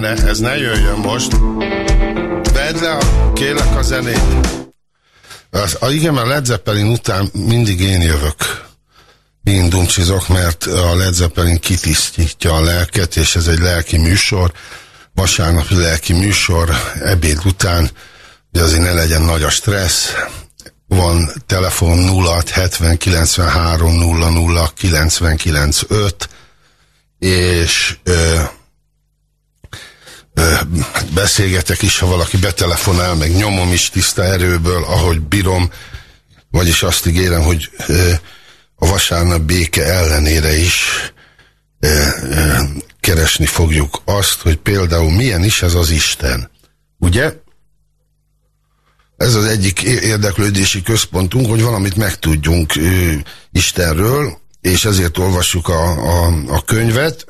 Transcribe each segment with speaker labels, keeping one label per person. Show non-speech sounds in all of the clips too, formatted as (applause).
Speaker 1: zene, ez ne jöjjön most. Vedd le, a, kélek a zenét. Az, a, igen, a Led Zeppelin után mindig én jövök. Én dumcsizok, mert a Led Zeppelin kitisztítja a lelket, és ez egy lelki műsor, vasárnapi lelki műsor, ebéd után, de azért ne legyen nagy a stressz, van telefon 06 70 93 00 99 5 és ö, beszélgetek is, ha valaki betelefonál, meg nyomom is tiszta erőből, ahogy bírom, vagyis azt ígérem, hogy a vasárnap béke ellenére is keresni fogjuk azt, hogy például milyen is ez az Isten. Ugye? Ez az egyik érdeklődési központunk, hogy valamit megtudjunk Istenről, és ezért olvassuk a, a, a könyvet,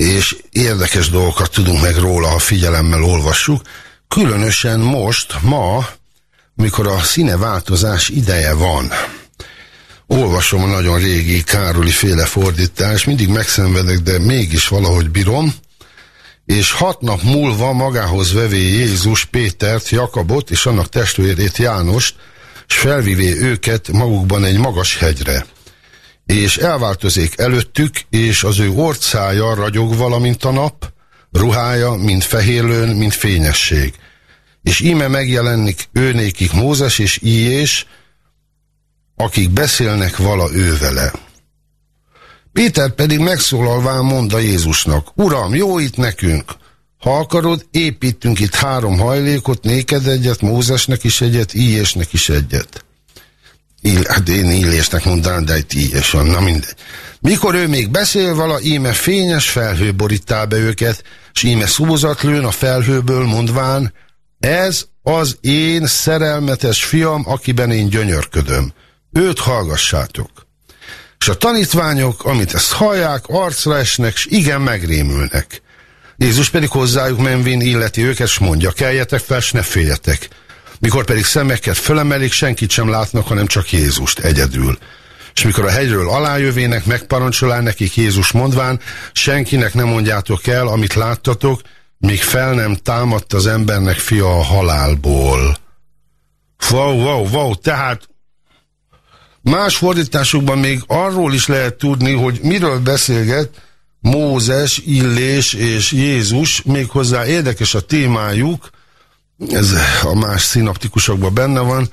Speaker 1: és érdekes dolgokat tudunk meg róla, ha figyelemmel olvassuk. Különösen most, ma, mikor a színeváltozás ideje van. Olvasom a nagyon régi Károli féle fordítás, mindig megszenvedek, de mégis valahogy bírom. És hat nap múlva magához vevé Jézus Pétert, Jakabot és annak testvérét Jánost, és felvivé őket magukban egy magas hegyre és elváltozik előttük, és az ő orcája ragyog valamint a nap, ruhája, mint fehérlőn, mint fényesség. És íme megjelenik őnékik Mózes és Íjés, akik beszélnek vala ővele. Péter pedig megszólalván mondta Jézusnak, Uram, jó itt nekünk, ha akarod, építünk itt három hajlékot, néked egyet, Mózesnek is egyet, Íjésnek is egyet. Ill, hát én illésnek mondanám, de itt ígyes van, na mindegy. Mikor ő még beszél vala, íme fényes felhő borítá be őket, s íme szózat lőn a felhőből mondván, ez az én szerelmetes fiam, akiben én gyönyörködöm. Őt hallgassátok. És a tanítványok, amit ezt hallják, arcra esnek, s igen megrémülnek. Jézus pedig hozzájuk menvén illeti őket, s mondja, keljetek fel, s ne féljetek. Mikor pedig szemeket fölemelik, senkit sem látnak, hanem csak Jézust egyedül. És mikor a hegyről alájövének, megparancsolál nekik Jézus mondván, senkinek nem mondjátok el, amit láttatok, míg fel nem támadt az embernek fia a halálból. Wow, wow, wow, tehát más fordításokban még arról is lehet tudni, hogy miről beszélget Mózes, Illés és Jézus, méghozzá érdekes a témájuk, ez a más szinaptikusokban benne van,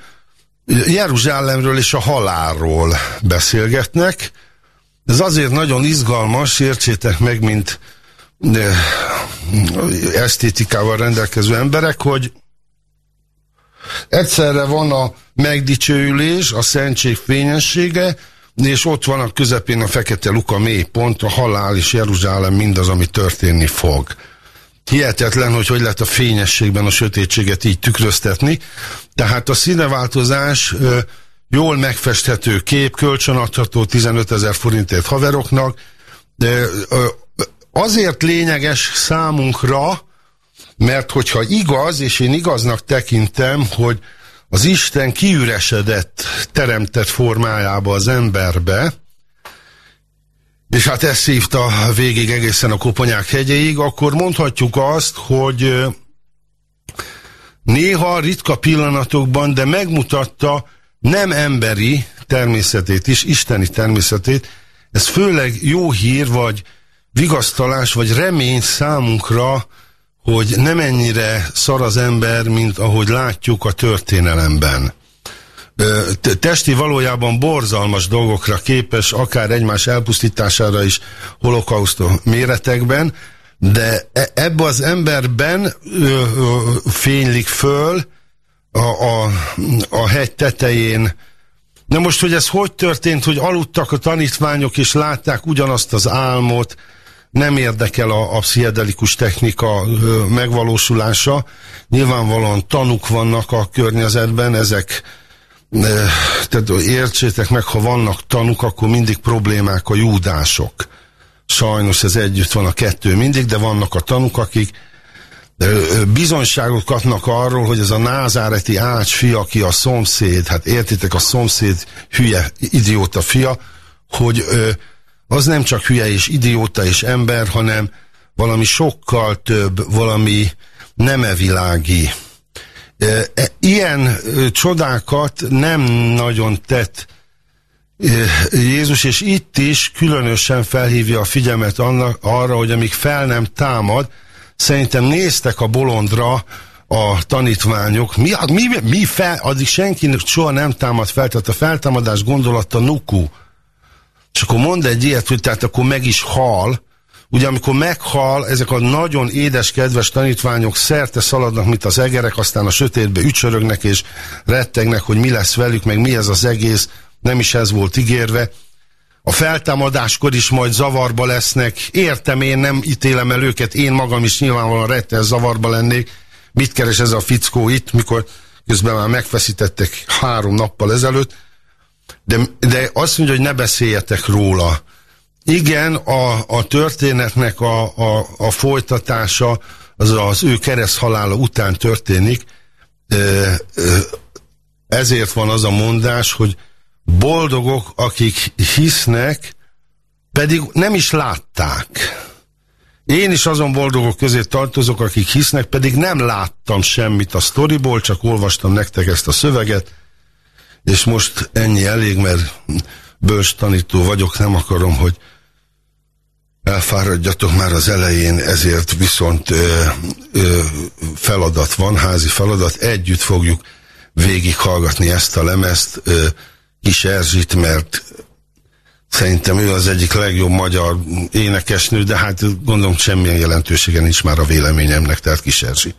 Speaker 1: Jeruzsálemről és a halálról beszélgetnek. Ez azért nagyon izgalmas, értsétek meg, mint esztétikával rendelkező emberek, hogy egyszerre van a megdicsőülés, a szentség fényessége, és ott van a közepén a fekete luka mély pont, a halál és Jeruzsálem mindaz, ami történni fog. Hihetetlen, hogy hogy lehet a fényességben a sötétséget így tükröztetni. Tehát a színeváltozás ö, jól megfesthető kép, kölcsönadható 15 ezer forintért haveroknak, de ö, azért lényeges számunkra, mert hogyha igaz, és én igaznak tekintem, hogy az Isten kiüresedett, teremtett formájába az emberbe, és hát ezt szívta végig egészen a Koponyák hegyéig, akkor mondhatjuk azt, hogy néha ritka pillanatokban, de megmutatta nem emberi természetét is, isteni természetét. Ez főleg jó hír, vagy vigasztalás, vagy remény számunkra, hogy nem ennyire szar az ember, mint ahogy látjuk a történelemben testi valójában borzalmas dolgokra képes, akár egymás elpusztítására is holokausztó méretekben, de e, ebbe az emberben ö, ö, fénylik föl a, a, a hegy tetején. Na most, hogy ez hogy történt, hogy aludtak a tanítványok és látták ugyanazt az álmot, nem érdekel a, a pszichedelikus technika ö, megvalósulása. Nyilvánvalóan tanuk vannak a környezetben, ezek tehát értsétek meg, ha vannak tanuk, akkor mindig problémák a júdások. Sajnos ez együtt van a kettő mindig, de vannak a tanuk, akik bizonyságot kapnak arról, hogy ez a názáreti ács fia, aki a szomszéd, hát értitek, a szomszéd hülye, idióta fia, hogy az nem csak hülye és idióta és ember, hanem valami sokkal több, valami nemevilági, E, ilyen csodákat nem nagyon tett Jézus, és itt is különösen felhívja a figyelmet annak, arra, hogy amíg fel nem támad, szerintem néztek a bolondra a tanítványok, mi, mi, mi fel, addig senkinek soha nem támad fel, tehát a feltámadás gondolata nuku. És akkor mond egy ilyet, hogy tehát akkor meg is hal, Ugye amikor meghal, ezek a nagyon édes, kedves tanítványok szerte szaladnak, mint az egerek, aztán a sötétbe ücsörögnek és rettegnek, hogy mi lesz velük, meg mi ez az egész. nem is ez volt ígérve. A feltámadáskor is majd zavarba lesznek. Értem, én nem ítélem el őket, én magam is nyilvánvalóan rettel zavarba lennék. Mit keres ez a fickó itt, mikor közben már megfeszítettek három nappal ezelőtt. De, de azt mondja, hogy ne beszéljetek róla. Igen, a, a történetnek a, a, a folytatása az az ő kereszthalála után történik, ezért van az a mondás, hogy boldogok, akik hisznek, pedig nem is látták. Én is azon boldogok közé tartozok, akik hisznek, pedig nem láttam semmit a sztoriból, csak olvastam nektek ezt a szöveget, és most ennyi elég, mert bős tanító vagyok, nem akarom, hogy elfáradjatok már az elején, ezért viszont ö, ö, feladat van, házi feladat, együtt fogjuk végighallgatni ezt a lemezt, ö, Kis Erzsit, mert szerintem ő az egyik legjobb magyar énekesnő, de hát gondolom semmilyen jelentősége nincs már a véleményemnek, tehát Kis Erzsi.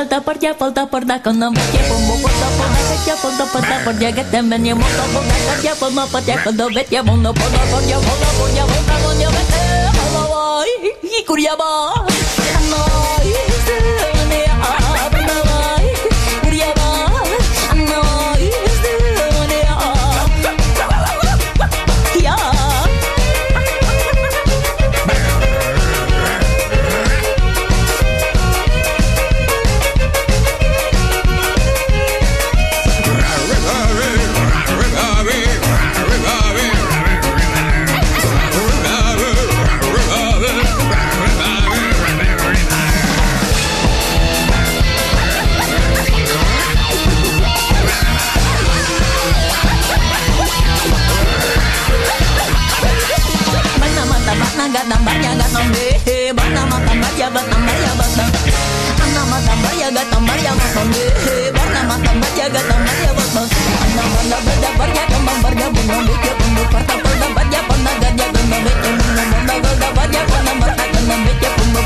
Speaker 2: salta por ya por por da con nombre que bombo por por da que ya por por da por ya que te men ya por por da por ya por por ya con do ya por da por ya por por ya por por ya vet hola y curiaba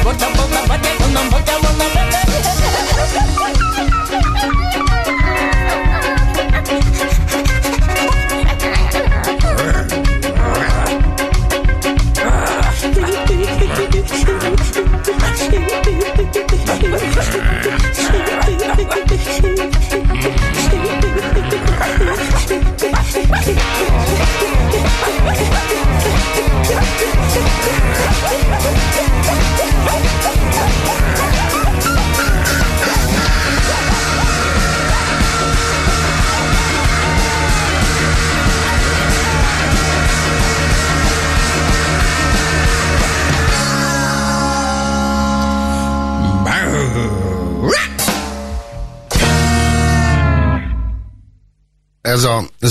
Speaker 2: ez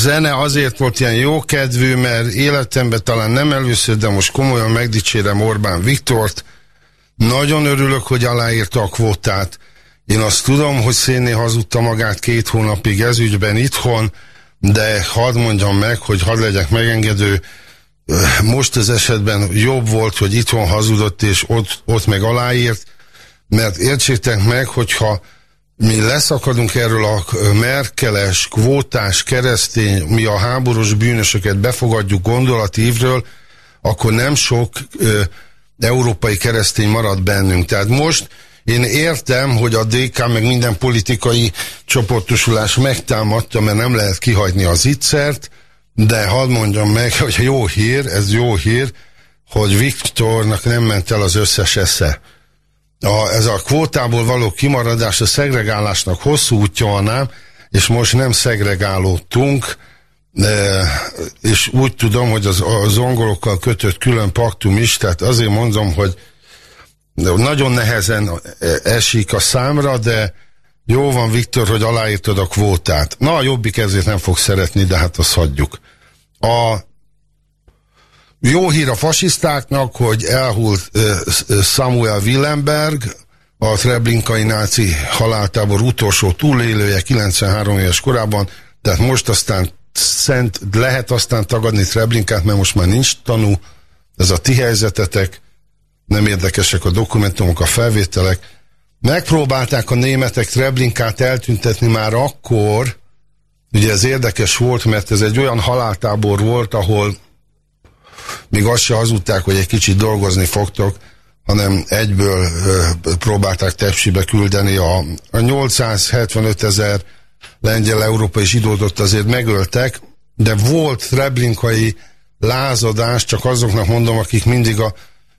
Speaker 2: zene azért volt ilyen jókedvű, mert életemben talán nem először, de most komolyan megdicsérem Orbán Viktort. Nagyon örülök, hogy aláírta a kvótát. Én azt tudom, hogy Szénné hazudta magát két hónapig ezügyben itthon, de hadd mondjam meg, hogy hadd legyek megengedő, most az esetben jobb volt, hogy itthon hazudott, és ott, ott meg aláírt, mert értsétek meg, hogyha
Speaker 1: mi leszakadunk erről a merkeles, kvótás, keresztény, mi a háborús bűnösöket befogadjuk gondolatívről, akkor nem sok ö, európai keresztény marad bennünk. Tehát most én értem, hogy a DK meg minden politikai csoportosulás megtámadta, mert nem lehet kihagyni az ittszert, de hadd mondjam meg, hogy jó hír, ez jó hír, hogy Viktornak nem ment el az összes esze. A, ez a kvótából való kimaradás a szegregálásnak hosszú útja van ám, és most nem szegregálódtunk, de, és úgy tudom, hogy az, az angolokkal kötött külön paktum is, tehát azért mondom, hogy nagyon nehezen esik a számra, de jó van, Viktor, hogy aláírtad a kvótát. Na, a jobbik ezért nem fog szeretni, de hát azt hagyjuk. A jó hír a fasisztáknak, hogy elhult Samuel Willenberg, a Treblinkai náci haláltábor utolsó túlélője 93 éves korában, tehát most aztán szent, lehet aztán tagadni Treblinkát, mert most már nincs tanú, ez a ti helyzetetek, nem érdekesek a dokumentumok, a felvételek. Megpróbálták a németek Treblinkát eltüntetni már akkor, ugye ez érdekes volt, mert ez egy olyan haláltábor volt, ahol még azt se hazudták, hogy egy kicsit dolgozni fogtok, hanem egyből próbálták tepsibe küldeni. A, a 875 ezer lengyel európai zsidódot azért megöltek, de volt treblinkai lázadás, csak azoknak mondom, akik mindig a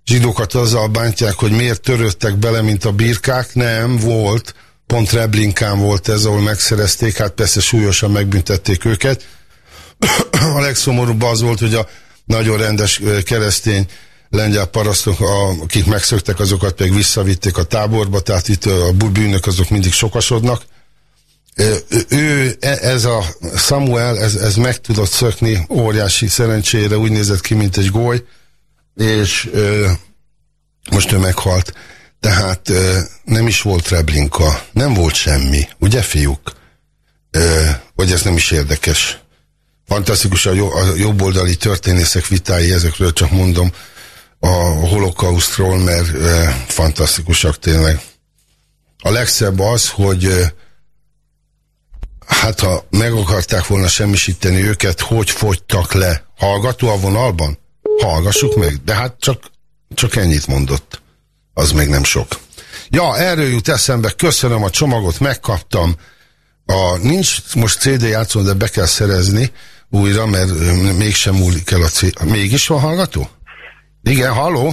Speaker 1: zsidókat azzal bántják, hogy miért törődtek bele, mint a birkák. Nem, volt, pont Reblinkán volt ez, ahol megszerezték, hát persze súlyosan megbüntették őket. (clears throat) a legszomorúbb az volt, hogy a nagyon rendes keresztény lengyel parasztok, akik megszöktek, azokat pedig visszavitték a táborba, tehát itt a bűnök azok mindig sokasodnak. Ő, e, ez a Samuel, ez, ez meg tudott szökni óriási szerencsére, úgy nézett ki, mint egy goly, és most ő meghalt. Tehát nem is volt Reblinka, nem volt semmi, ugye fiúk? Vagy ez nem is érdekes. Fantasztikus a, jó, a jobboldali történészek vitái, ezekről csak mondom a holokausztról, mert ö, fantasztikusak tényleg. A legszebb az, hogy ö, hát ha meg akarták volna semmisíteni őket, hogy fogytak le? Hallgató a vonalban? Hallgassuk meg, de hát csak, csak ennyit mondott. Az még nem sok. Ja, erről jut eszembe, köszönöm a csomagot, megkaptam. A, nincs most CD játszó, de be kell szerezni újra, mert mégsem múlik el a CD. Mégis van hallgató? Igen, halló?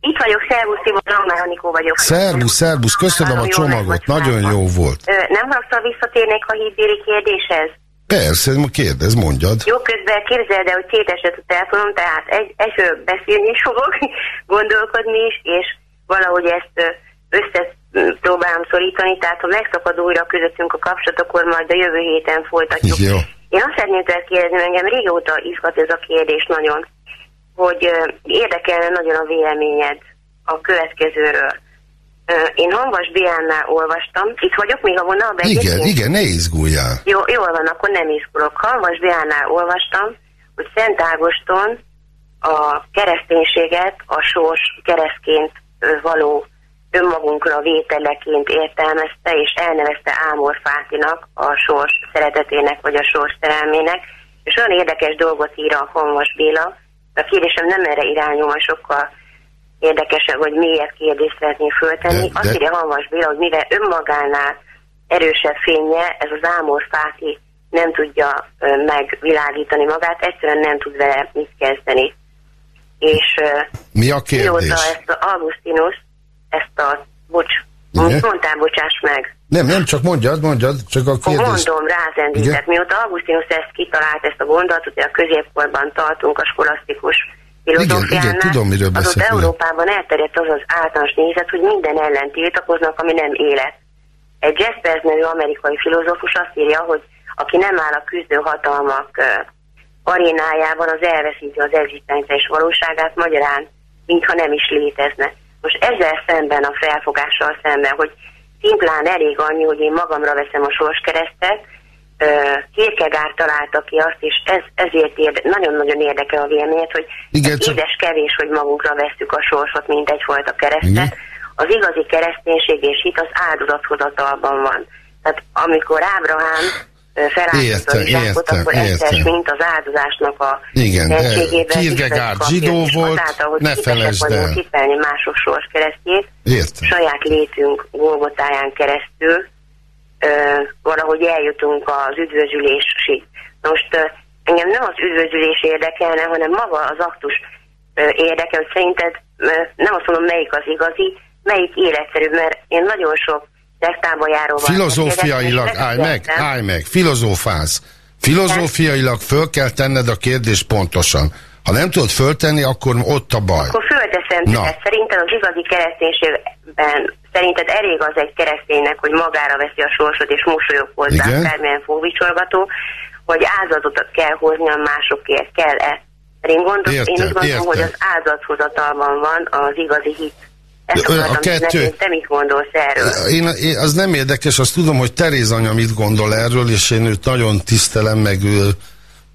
Speaker 3: Itt vagyok, szervusz, Szivon, Anikó vagyok.
Speaker 1: Szervusz, szervusz, köszönöm nagyon a csomagot, nagyon jó volt.
Speaker 3: Ö, nem haragszal visszatérnék a hídbéri kérdéshez?
Speaker 1: Persze, kérdez, mondjad.
Speaker 3: Jó, közben képzeld el, hogy szétesett a telefonom, tehát egy, egyről beszélni is fogok, (laughs) gondolkodni is, és valahogy ezt össze próbálom szorítani, tehát ha megszakad újra közöttünk a kapcsolat, akkor majd a jövő héten folytatjuk.
Speaker 1: Jó.
Speaker 3: Én azt szeretném kérdezni, engem régóta izgat ez a kérdés nagyon, hogy érdekelne nagyon a véleményed a következőről. Én Hanvas Biánnál olvastam, itt vagyok még a vonalban?
Speaker 1: Igen, igen, ne izguljál.
Speaker 3: Jó, jól van, akkor nem izgulok. Hanvas Biánnál olvastam, hogy Szent Ágoston a kereszténységet a sors keresztként való önmagunkra vételeként értelmezte, és elnevezte Ámor Fátinak a sors szeretetének, vagy a sors szerelmének, és olyan érdekes dolgot ír a Hanvas Béla, a kérdésem nem erre irányul, majd sokkal érdekesebb, hogy miért kérdést szeretné föltenni. De, Azt írja Halmas Béla, hogy mivel önmagánál erősebb fénye, ez az ámor fáti nem tudja megvilágítani magát, egyszerűen nem tud vele mit kezdeni. És
Speaker 1: Mi a kérdés? mióta
Speaker 3: ezt a Augustinus, ezt a, bocs, Igen? mondtál, bocsáss meg.
Speaker 1: Nem, nem, csak mondjad, mondjad, csak a kérdés.
Speaker 3: Mondom, rázendített. Mióta Augustinus ezt kitalált, ezt a gondolatot, hogy a középkorban tartunk a skolasztikus filozófiánál, igen, igen, tudom, miről az ott Európában elterjedt az az általános nézet, hogy minden ellen tiltakoznak, ami nem élet. Egy Jaspers nevű amerikai filozófus azt írja, hogy aki nem áll a küzdő hatalmak arénájában, az elveszíti az egzisztenciális valóságát, magyarán, mintha nem is létezne. Most ezzel szemben, a felfogással szemben, hogy szimplán elég annyi, hogy én magamra veszem a sorskeresztet, Kierkegaard találta ki azt, és ez, ezért nagyon-nagyon érdekel a véleményet, hogy Igen, csak... édes kevés, hogy magunkra veszük a sorsot, mint egyfajta keresztet. Igen. az igazi kereszténység és hit az áldozathozatalban van. Tehát amikor Ábrahám felállította a zsákot, akkor egyszer, mint az áldozásnak a
Speaker 1: Igen, Kierkegaard zsidó volt, hogy ne felejtsd el.
Speaker 3: kipelni mások sors keresztjét,
Speaker 1: Értem.
Speaker 3: saját létünk Golgotáján keresztül ö, valahogy eljutunk az üdvözülésig. Most ö, engem nem az üdvözülés érdekelne, hanem maga az aktus ö, érdekel, hogy szerinted ö, nem azt mondom, melyik az igazi, melyik életszerű, mert én nagyon sok szektába járóval...
Speaker 1: Filozófiailag, állj meg, állj meg, filozófálsz. Filozófiailag föl kell tenned a kérdést pontosan. Ha nem tudod föltenni, akkor ott a baj.
Speaker 3: Akkor fölteszem, Na. szerinted az igazi kereszténységben szerinted elég az egy kereszténynek, hogy magára veszi a sorsot és mosolyog hozzá, bármilyen fogvicsolgató, hogy áldozatot kell hozni a másokért, kell-e? Én, értem, én úgy gondolom, értem. hogy az áldozathozatalban van az igazi hit. Ezt a kettő... te mit gondolsz erről?
Speaker 1: Én, én, az nem érdekes, azt tudom, hogy Teréz anya mit gondol erről, és én őt nagyon tisztelem, meg ő,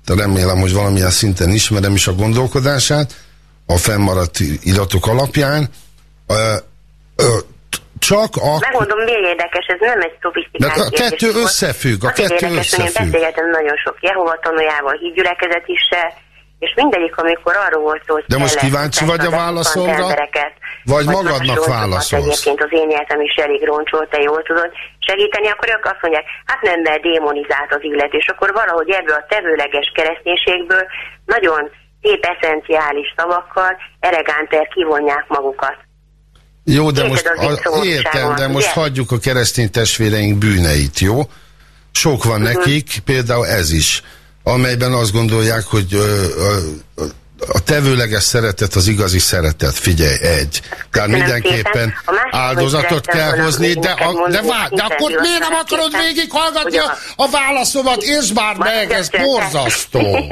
Speaker 1: remélem, hogy valamilyen szinten ismerem is a gondolkodását, a fennmaradt iratok alapján. Ö, ö, csak a...
Speaker 3: Megmondom, miért érdekes, ez nem egy szofisztikált
Speaker 1: a kettő volt. összefügg, a kettő érdekes, összefügg. Én
Speaker 3: beszélgetem nagyon sok Jehova tanújával, hídgyülekezet is se, és mindegyik, amikor arról volt szó, hogy
Speaker 1: De most kíváncsi vagy a válaszomra? Vagy, vagy magadnak válaszolsz?
Speaker 3: Egyébként az én életem is elég roncsolt, te jól tudod segíteni, akkor ők azt mondják, hát nem, mert démonizált az illet, és akkor valahogy ebből a tevőleges kereszténységből nagyon szép eszenciális szavakkal elegánter kivonják magukat.
Speaker 1: Jó, de most, a, értem, de most hagyjuk a keresztény testvéreink bűneit, jó? Sok van uh mhm. -huh. nekik, például ez is, amelyben azt gondolják, hogy ö, ö, a tevőleges szeretet az igazi szeretet. Figyelj, egy. Tehát mindenképpen áldozatot kell hozni, de, a, de, vár, de akkor miért nem akarod végighallgatni a, a válaszomat? És már meg, ez borzasztó. (laughs)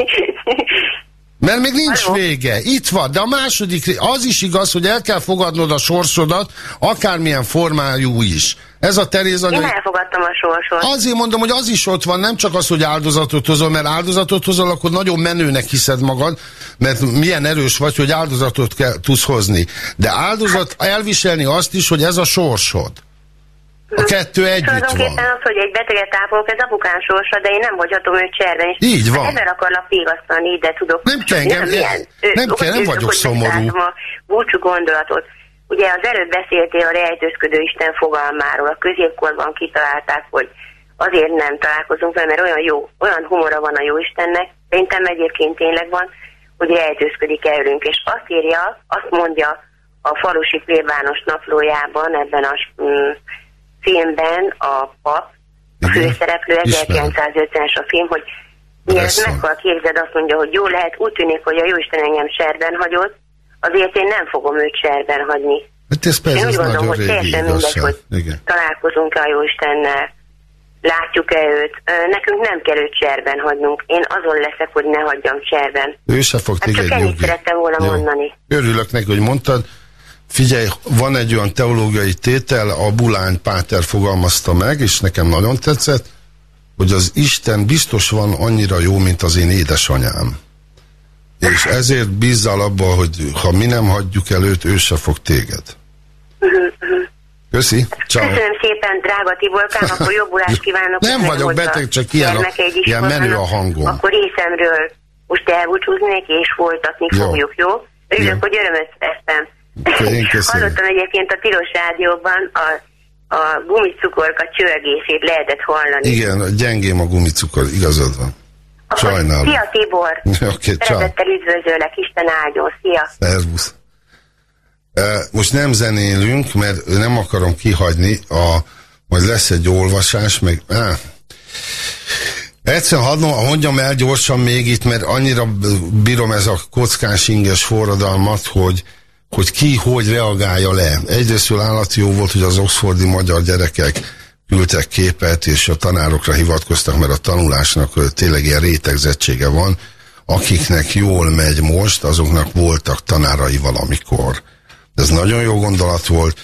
Speaker 1: Mert még nincs vége. Itt van, de a második, az is igaz, hogy el kell fogadnod a sorsodat, akármilyen formájú is. Ez a Teréz
Speaker 3: anya... Én elfogadtam a sorsot.
Speaker 1: Azért mondom, hogy az is ott van, nem csak az, hogy áldozatot hozol, mert áldozatot hozol, akkor nagyon menőnek hiszed magad, mert milyen erős vagy, hogy áldozatot kell, tudsz hozni. De áldozat hát... elviselni azt is, hogy ez a sorsod. A kettő együtt
Speaker 3: Tulajdonképpen van. az, hogy egy beteget ápolok, ez apukán sorsa, de én nem hagyhatom őt cserben. És
Speaker 1: Így van.
Speaker 3: Ebben akarlak végasztani, de tudok.
Speaker 1: Nem kell, nem, nem, nem, kell, nem vagyok szomorú.
Speaker 3: A búcsú gondolatot. Ugye az előbb beszéltél a rejtőzködő Isten fogalmáról. A középkorban kitalálták, hogy azért nem találkozunk vele, mert olyan jó, olyan humora van a jó Istennek, szerintem egyébként tényleg van, hogy rejtőzködik előnk. És azt írja, azt mondja a falusi plébános naplójában, ebben a mm, filmben a pap, a főszereplő 1950-es a film, hogy mi ezt meghal képzeld, azt mondja, hogy jó lehet, úgy tűnik, hogy a Jóisten engem serben hagyott, azért én nem fogom őt serben hagyni.
Speaker 1: Hát ez persze, én úgy gondolom, hogy
Speaker 3: teljesen mindegy, hogy Igen. találkozunk-e a Jóistennel, látjuk-e őt. Nekünk nem kell őt serben hagynunk. Én azon leszek, hogy ne hagyjam serben.
Speaker 1: Ő se fog hát téged
Speaker 3: nyugi. szerettem volna Jó. mondani.
Speaker 1: Örülök neki, hogy mondtad. Figyelj, van egy olyan teológiai tétel, a Bulány Páter fogalmazta meg, és nekem nagyon tetszett, hogy az Isten biztos van annyira jó, mint az én édesanyám. És ezért bízzal abba, hogy ha mi nem hagyjuk előtt, ő se fog téged. Köszi,
Speaker 3: ciao. Köszönöm szépen, drága Tiborkám, akkor jobbulást kívánok.
Speaker 1: Nem vagyok beteg, csak ilyen, a, ilyen menő a hangom.
Speaker 3: Akkor részemről most elbúcsúznék, és folytatni jó. fogjuk, jó? Örülök, hogy örömet vesztem. Hallottam egyébként a Tilos Rádióban a, a gumicukorka csörgését lehetett hallani.
Speaker 1: Igen, gyengém a gumicukor, igazad van. Sajnálom.
Speaker 3: Szia Tibor! (laughs)
Speaker 1: okay,
Speaker 3: Szeretettel üdvözöllek, Isten áldjon, szia!
Speaker 1: Szervusz! Most nem zenélünk, mert nem akarom kihagyni, a, majd lesz egy olvasás, meg... Á, Egyszer hadd mondjam el gyorsan még itt, mert annyira bírom ez a kockás inges forradalmat, hogy hogy ki hogy reagálja le. Egyrészt állati jó volt, hogy az oxfordi magyar gyerekek küldtek képet, és a tanárokra hivatkoztak, mert a tanulásnak tényleg ilyen rétegzettsége van. Akiknek jól megy most, azoknak voltak tanárai valamikor. Ez nagyon jó gondolat volt.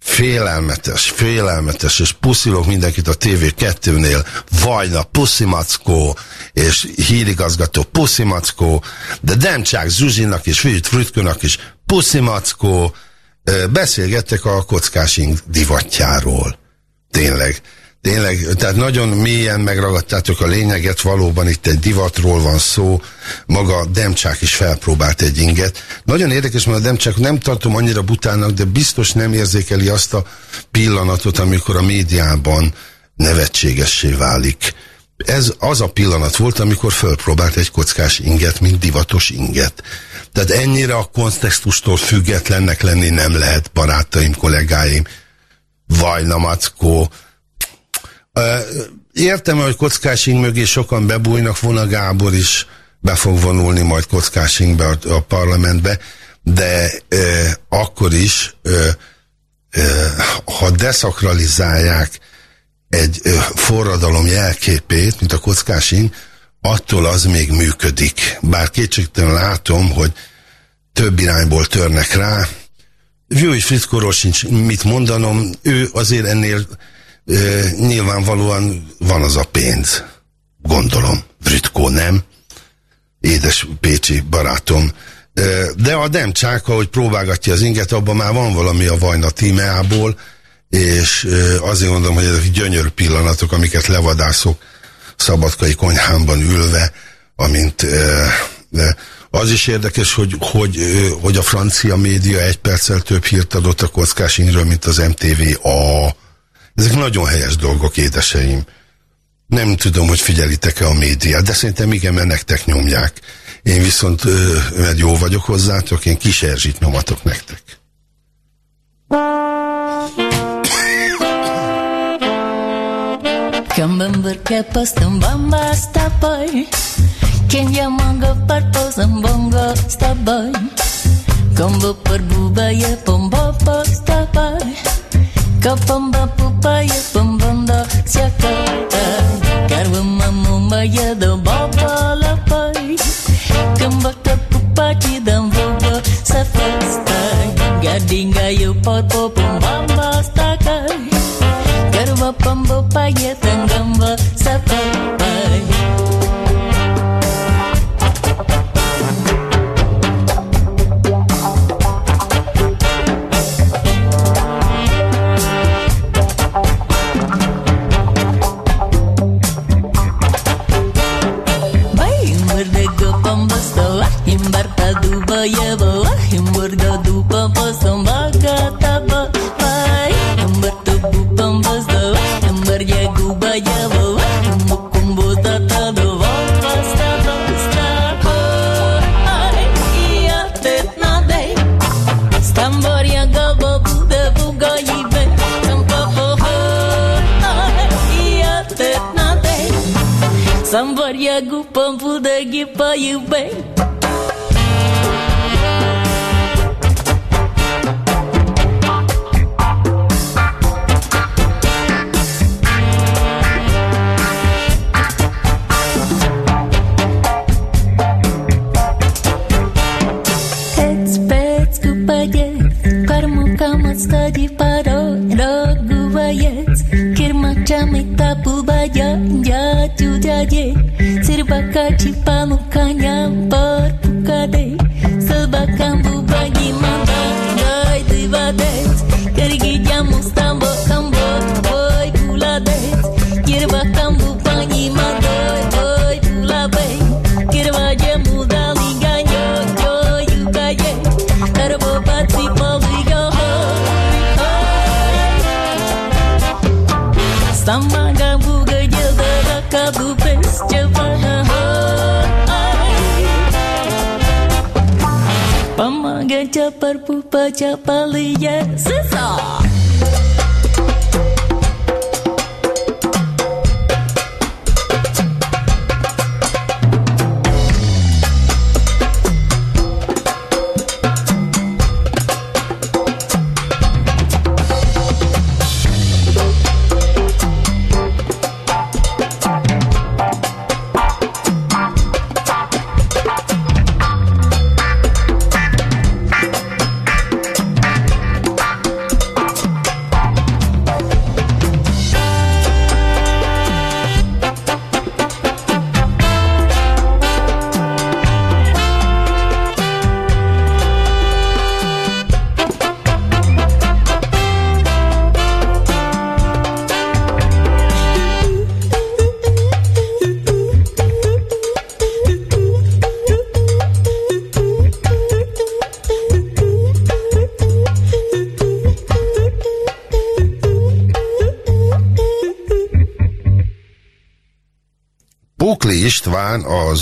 Speaker 1: Félelmetes, félelmetes, és puszilok mindenkit a TV2-nél, Vajna, Puszimackó, és hírigazgató Puszimackó, de nem csak Zsuzsinak és Frütkőnek is Puszimackó,
Speaker 2: beszélgettek a kockásing divatjáról. Tényleg. Tényleg, tehát nagyon mélyen megragadtátok a lényeget, valóban itt egy divatról van szó, maga Demcsák is felpróbált egy inget. Nagyon érdekes, mert a Demcsák nem tartom annyira butának, de biztos nem érzékeli azt a pillanatot, amikor a médiában nevetségessé válik. Ez az a pillanat volt, amikor fölpróbált egy kockás inget, mint divatos inget. Tehát ennyire a kontextustól függetlennek lenni nem lehet, barátaim, kollégáim. Vajna Mackó. Értem, hogy kockásink mögé sokan bebújnak, Vona Gábor is be fog vonulni majd kockásinkbe a, a parlamentbe, de akkor is, ha deszakralizálják egy forradalom jelképét, mint a kockásink, attól az még működik. Bár kétségtelen látom, hogy több irányból törnek rá. Jó, és Fritzkorról sincs mit mondanom, ő azért ennél e, nyilvánvalóan van az a pénz. Gondolom. Fritkó nem. Édes Pécsi barátom. E, de a Demcsák, ahogy próbálgatja az inget, abban már van valami a Vajna tímeából, és e, azért mondom, hogy ezek gyönyörű pillanatok, amiket levadászok szabadkai konyhámban ülve, amint e, az is érdekes, hogy, hogy, hogy a francia média egy perccel több hírt adott a kockásingről, mint az MTV-A. Ezek nagyon helyes dolgok, édeseim. Nem tudom, hogy figyelitek-e a médiát, de szerintem igen, mert nektek nyomják. Én viszont, mert jó vagyok hozzátok, én kis Erzsit nyomatok nektek. Berkepas tembam bastapai Kenya mangga sembongo stabai Kombo perbubaya pombopo stabai Kapamba pupaya pembanda siakata Karwa mamumaya do bapa lapai Kembata pupaci dan vogo safasta Gading ayo potpo pembamba stakai Karwa pembopaya tenggamba sapapai Fernande Să-mi văr iegu pămpul de ghipă iubei study cante pano
Speaker 1: canhão. baca Paliyesisa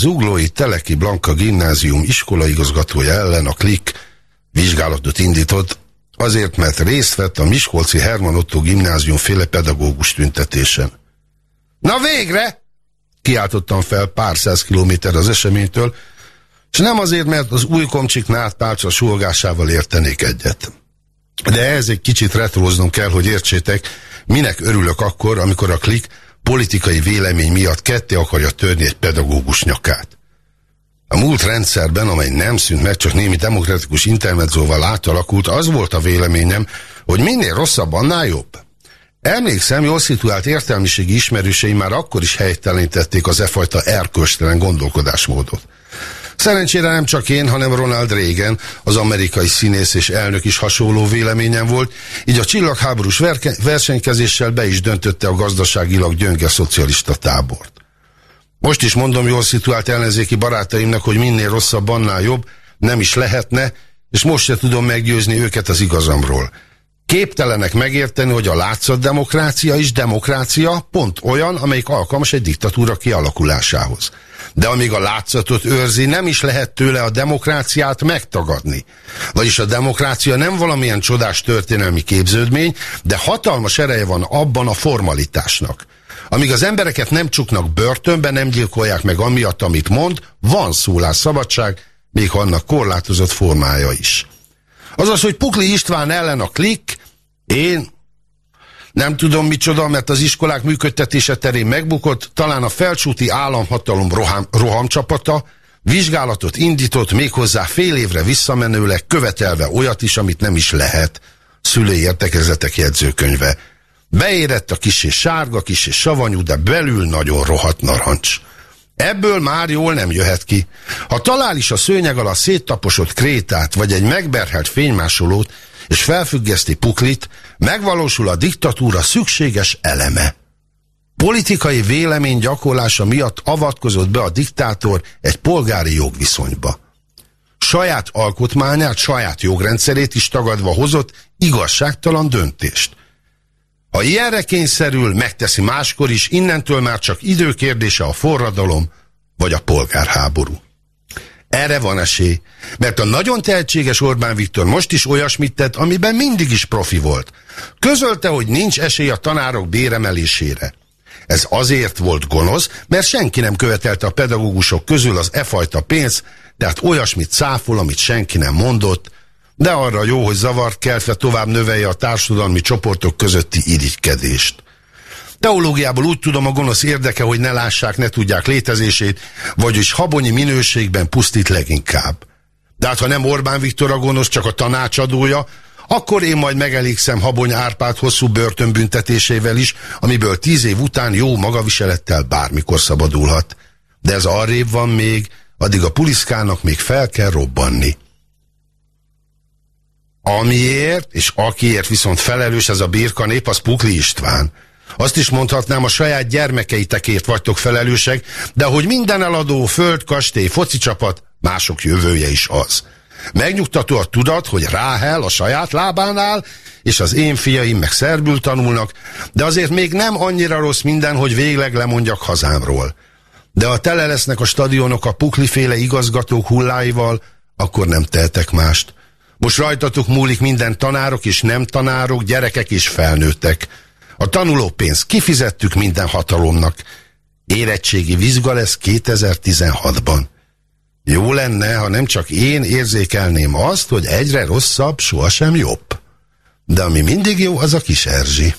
Speaker 1: Zuglói Teleki Blanka gimnázium iskolaigazgatója ellen a klik vizsgálatot indított, azért, mert részt vett a Miskolci Herman Otto gimnázium féle pedagógus tüntetésen. Na végre! Kiáltottam fel pár száz kilométer az eseménytől, és nem azért, mert az új komcsik nátpálca sulgásával értenék egyet. De ez egy kicsit retróznom kell, hogy értsétek, minek örülök akkor, amikor a klik politikai vélemény miatt ketté akarja törni egy pedagógus nyakát. A múlt rendszerben, amely nem szűnt meg, csak némi demokratikus intermedzóval átalakult, az volt a véleményem, hogy minél rosszabb, annál jobb. Emlékszem, jól szituált értelmiségi ismerőseim már akkor is helytelenítették az e fajta erköstelen gondolkodásmódot. Szerencsére nem csak én, hanem Ronald Reagan, az amerikai színész és elnök is hasonló véleményen volt, így a csillagháborús versenykezéssel be is döntötte a gazdaságilag gyönge szocialista tábort. Most is mondom jól szituált ellenzéki barátaimnak, hogy minél rosszabb, annál jobb, nem is lehetne, és most se tudom meggyőzni őket az igazamról. Képtelenek megérteni, hogy a látszat demokrácia is demokrácia, pont olyan, amelyik alkalmas egy diktatúra kialakulásához. De amíg a látszatot őrzi, nem is lehet tőle a demokráciát megtagadni. Vagyis a demokrácia nem valamilyen csodás történelmi képződmény, de hatalmas ereje van abban a formalitásnak. Amíg az embereket nem csuknak börtönbe, nem gyilkolják meg amiatt, amit mond, van szólásszabadság, még annak korlátozott formája is. Azaz, hogy Pukli István ellen a klik, én nem tudom micsoda, mert az iskolák működtetése terén megbukott, talán a felcsúti államhatalom roham, rohamcsapata vizsgálatot indított méghozzá fél évre visszamenőleg követelve olyat is, amit nem is lehet. Szülői értekezetek jegyzőkönyve. Beérett a kis és sárga, kis és savanyú, de belül nagyon rohadt narancs. Ebből már jól nem jöhet ki. Ha talál is a szőnyeg alatt széttaposott krétát, vagy egy megberhelt fénymásolót, és felfüggeszti Puklit, megvalósul a diktatúra szükséges eleme. Politikai vélemény gyakorlása miatt avatkozott be a diktátor egy polgári jogviszonyba. Saját alkotmányát, saját jogrendszerét is tagadva hozott igazságtalan döntést. Ha ilyenre kényszerül, megteszi máskor is, innentől már csak időkérdése a forradalom vagy a polgárháború. Erre van esély, mert a nagyon tehetséges Orbán Viktor most is olyasmit tett, amiben mindig is profi volt. Közölte, hogy nincs esély a tanárok béremelésére. Ez azért volt gonosz, mert senki nem követelte a pedagógusok közül az e fajta pénzt, tehát olyasmit száfol, amit senki nem mondott, de arra jó, hogy zavart keltve tovább növelje a társadalmi csoportok közötti irigykedést. Teológiából úgy tudom, a gonosz érdeke, hogy ne lássák, ne tudják létezését, vagyis habonyi minőségben pusztít leginkább. De hát ha nem Orbán Viktor a gonosz, csak a tanácsadója, akkor én majd megelégszem Habony Árpád hosszú börtönbüntetésével is, amiből tíz év után jó magaviselettel bármikor szabadulhat. De ez arrébb van még, addig a puliszkának még fel kell robbanni. Amiért, és akiért viszont felelős ez a birka nép, az Pukli István. Azt is mondhatnám, a saját gyermekeitekért vagytok felelősek, de hogy minden eladó, föld, kastély, foci csapat, mások jövője is az. Megnyugtató a tudat, hogy Ráhel a saját lábánál, és az én fiaim meg szerbül tanulnak, de azért még nem annyira rossz minden, hogy végleg lemondjak hazámról. De ha tele lesznek a stadionok a pukliféle igazgatók hulláival, akkor nem tehetek mást. Most rajtatok múlik minden tanárok és nem tanárok, gyerekek és felnőttek. A tanulópénzt kifizettük minden hatalomnak. Érettségi vizsga lesz 2016-ban. Jó lenne, ha nem csak én érzékelném azt, hogy egyre rosszabb, sohasem jobb. De ami mindig jó, az a kis Erzsi.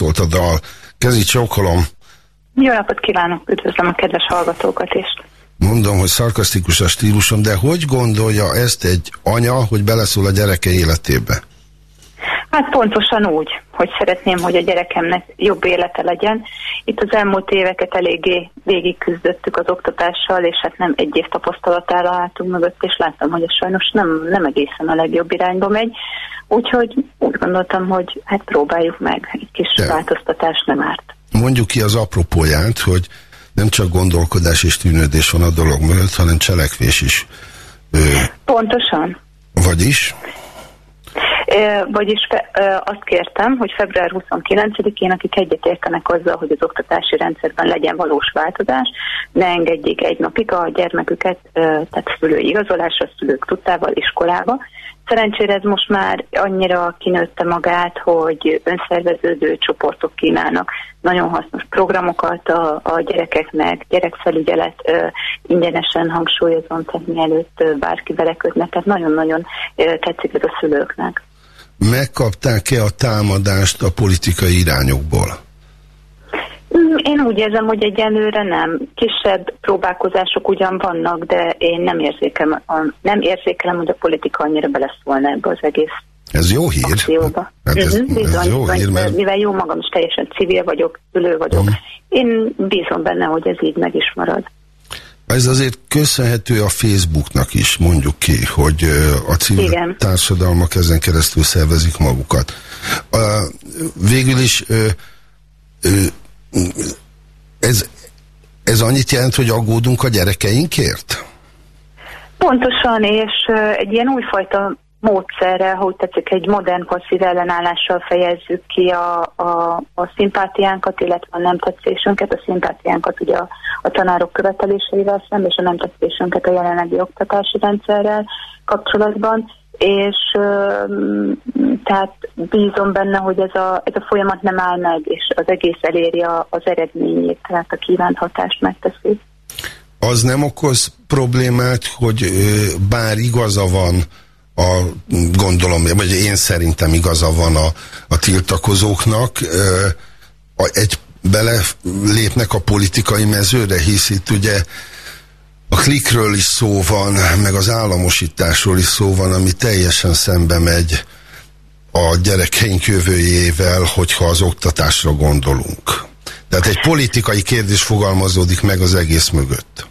Speaker 1: Szólt a dal. Kezi csókolom.
Speaker 4: Jó napot kívánok, üdvözlöm a kedves hallgatókat is.
Speaker 1: Mondom, hogy szarkasztikus a stílusom, de hogy gondolja ezt egy anya, hogy beleszól a gyereke életébe?
Speaker 4: Hát pontosan úgy, hogy szeretném, hogy a gyerekemnek jobb élete legyen. Itt az elmúlt éveket eléggé végig küzdöttük az oktatással, és hát nem egy év tapasztalatára álltunk mögött, és láttam, hogy ez sajnos nem, nem egészen a legjobb irányba megy. Úgyhogy úgy gondoltam, hogy hát próbáljuk meg, egy kis De változtatás nem árt.
Speaker 1: Mondjuk ki az apropóját, hogy nem csak gondolkodás és tűnődés van a dolog mögött, hanem cselekvés is.
Speaker 4: Ö, Pontosan.
Speaker 1: Vagyis?
Speaker 4: Vagyis fe, azt kértem, hogy február 29-én, akik egyetértenek azzal, hogy az oktatási rendszerben legyen valós változás, ne engedjék egy napig a gyermeküket, tehát szülői igazolásra, szülők tudtával iskolába, Szerencsére ez most már annyira kinőtte magát, hogy önszerveződő csoportok kínálnak nagyon hasznos programokat a, a gyerekeknek, gyerekfelügyelet ö, ingyenesen hangsúlyozom, tehát mielőtt bárki belekötne, tehát nagyon-nagyon tetszik ez a szülőknek.
Speaker 1: Megkapták-e a támadást a politikai irányokból?
Speaker 4: Mm, én úgy érzem, hogy egyelőre nem. Kisebb próbálkozások ugyan vannak, de én nem érzékelem, nem érzékelem hogy a politika annyira beleszólna ebbe az egész
Speaker 1: ez jó hír. Akcióba.
Speaker 4: Hát ez, uh-huh, bizony, ez jó hír, mert... mivel jó magam is teljesen civil vagyok, szülő vagyok, uh-huh. én bízom benne, hogy ez így meg is marad.
Speaker 1: Ez azért köszönhető a Facebooknak is, mondjuk ki, hogy a civil Igen. társadalmak ezen keresztül szervezik magukat. Végül is ez, ez annyit jelent, hogy aggódunk a gyerekeinkért?
Speaker 4: Pontosan, és egy ilyen újfajta módszerrel, hogy tetszik, egy modern passzív ellenállással fejezzük ki a, a, a szimpátiánkat, illetve a nem tetszésünket, a szimpátiánkat ugye a, a tanárok követeléseivel szemben, és a nem tetszésünket a jelenlegi oktatási rendszerrel kapcsolatban és tehát bízom benne, hogy ez a, ez a folyamat nem áll meg, és az egész eléri a, az eredményét, tehát a kívánt hatást megteszi.
Speaker 1: Az nem okoz problémát, hogy bár igaza van a gondolom, vagy én szerintem igaza van a, a tiltakozóknak, egy belelépnek a politikai mezőre, hisz itt ugye a klikről is szó van, meg az államosításról is szó van, ami teljesen szembe megy a gyerekeink jövőjével, hogyha az oktatásra gondolunk. Tehát egy politikai kérdés fogalmazódik meg az egész mögött.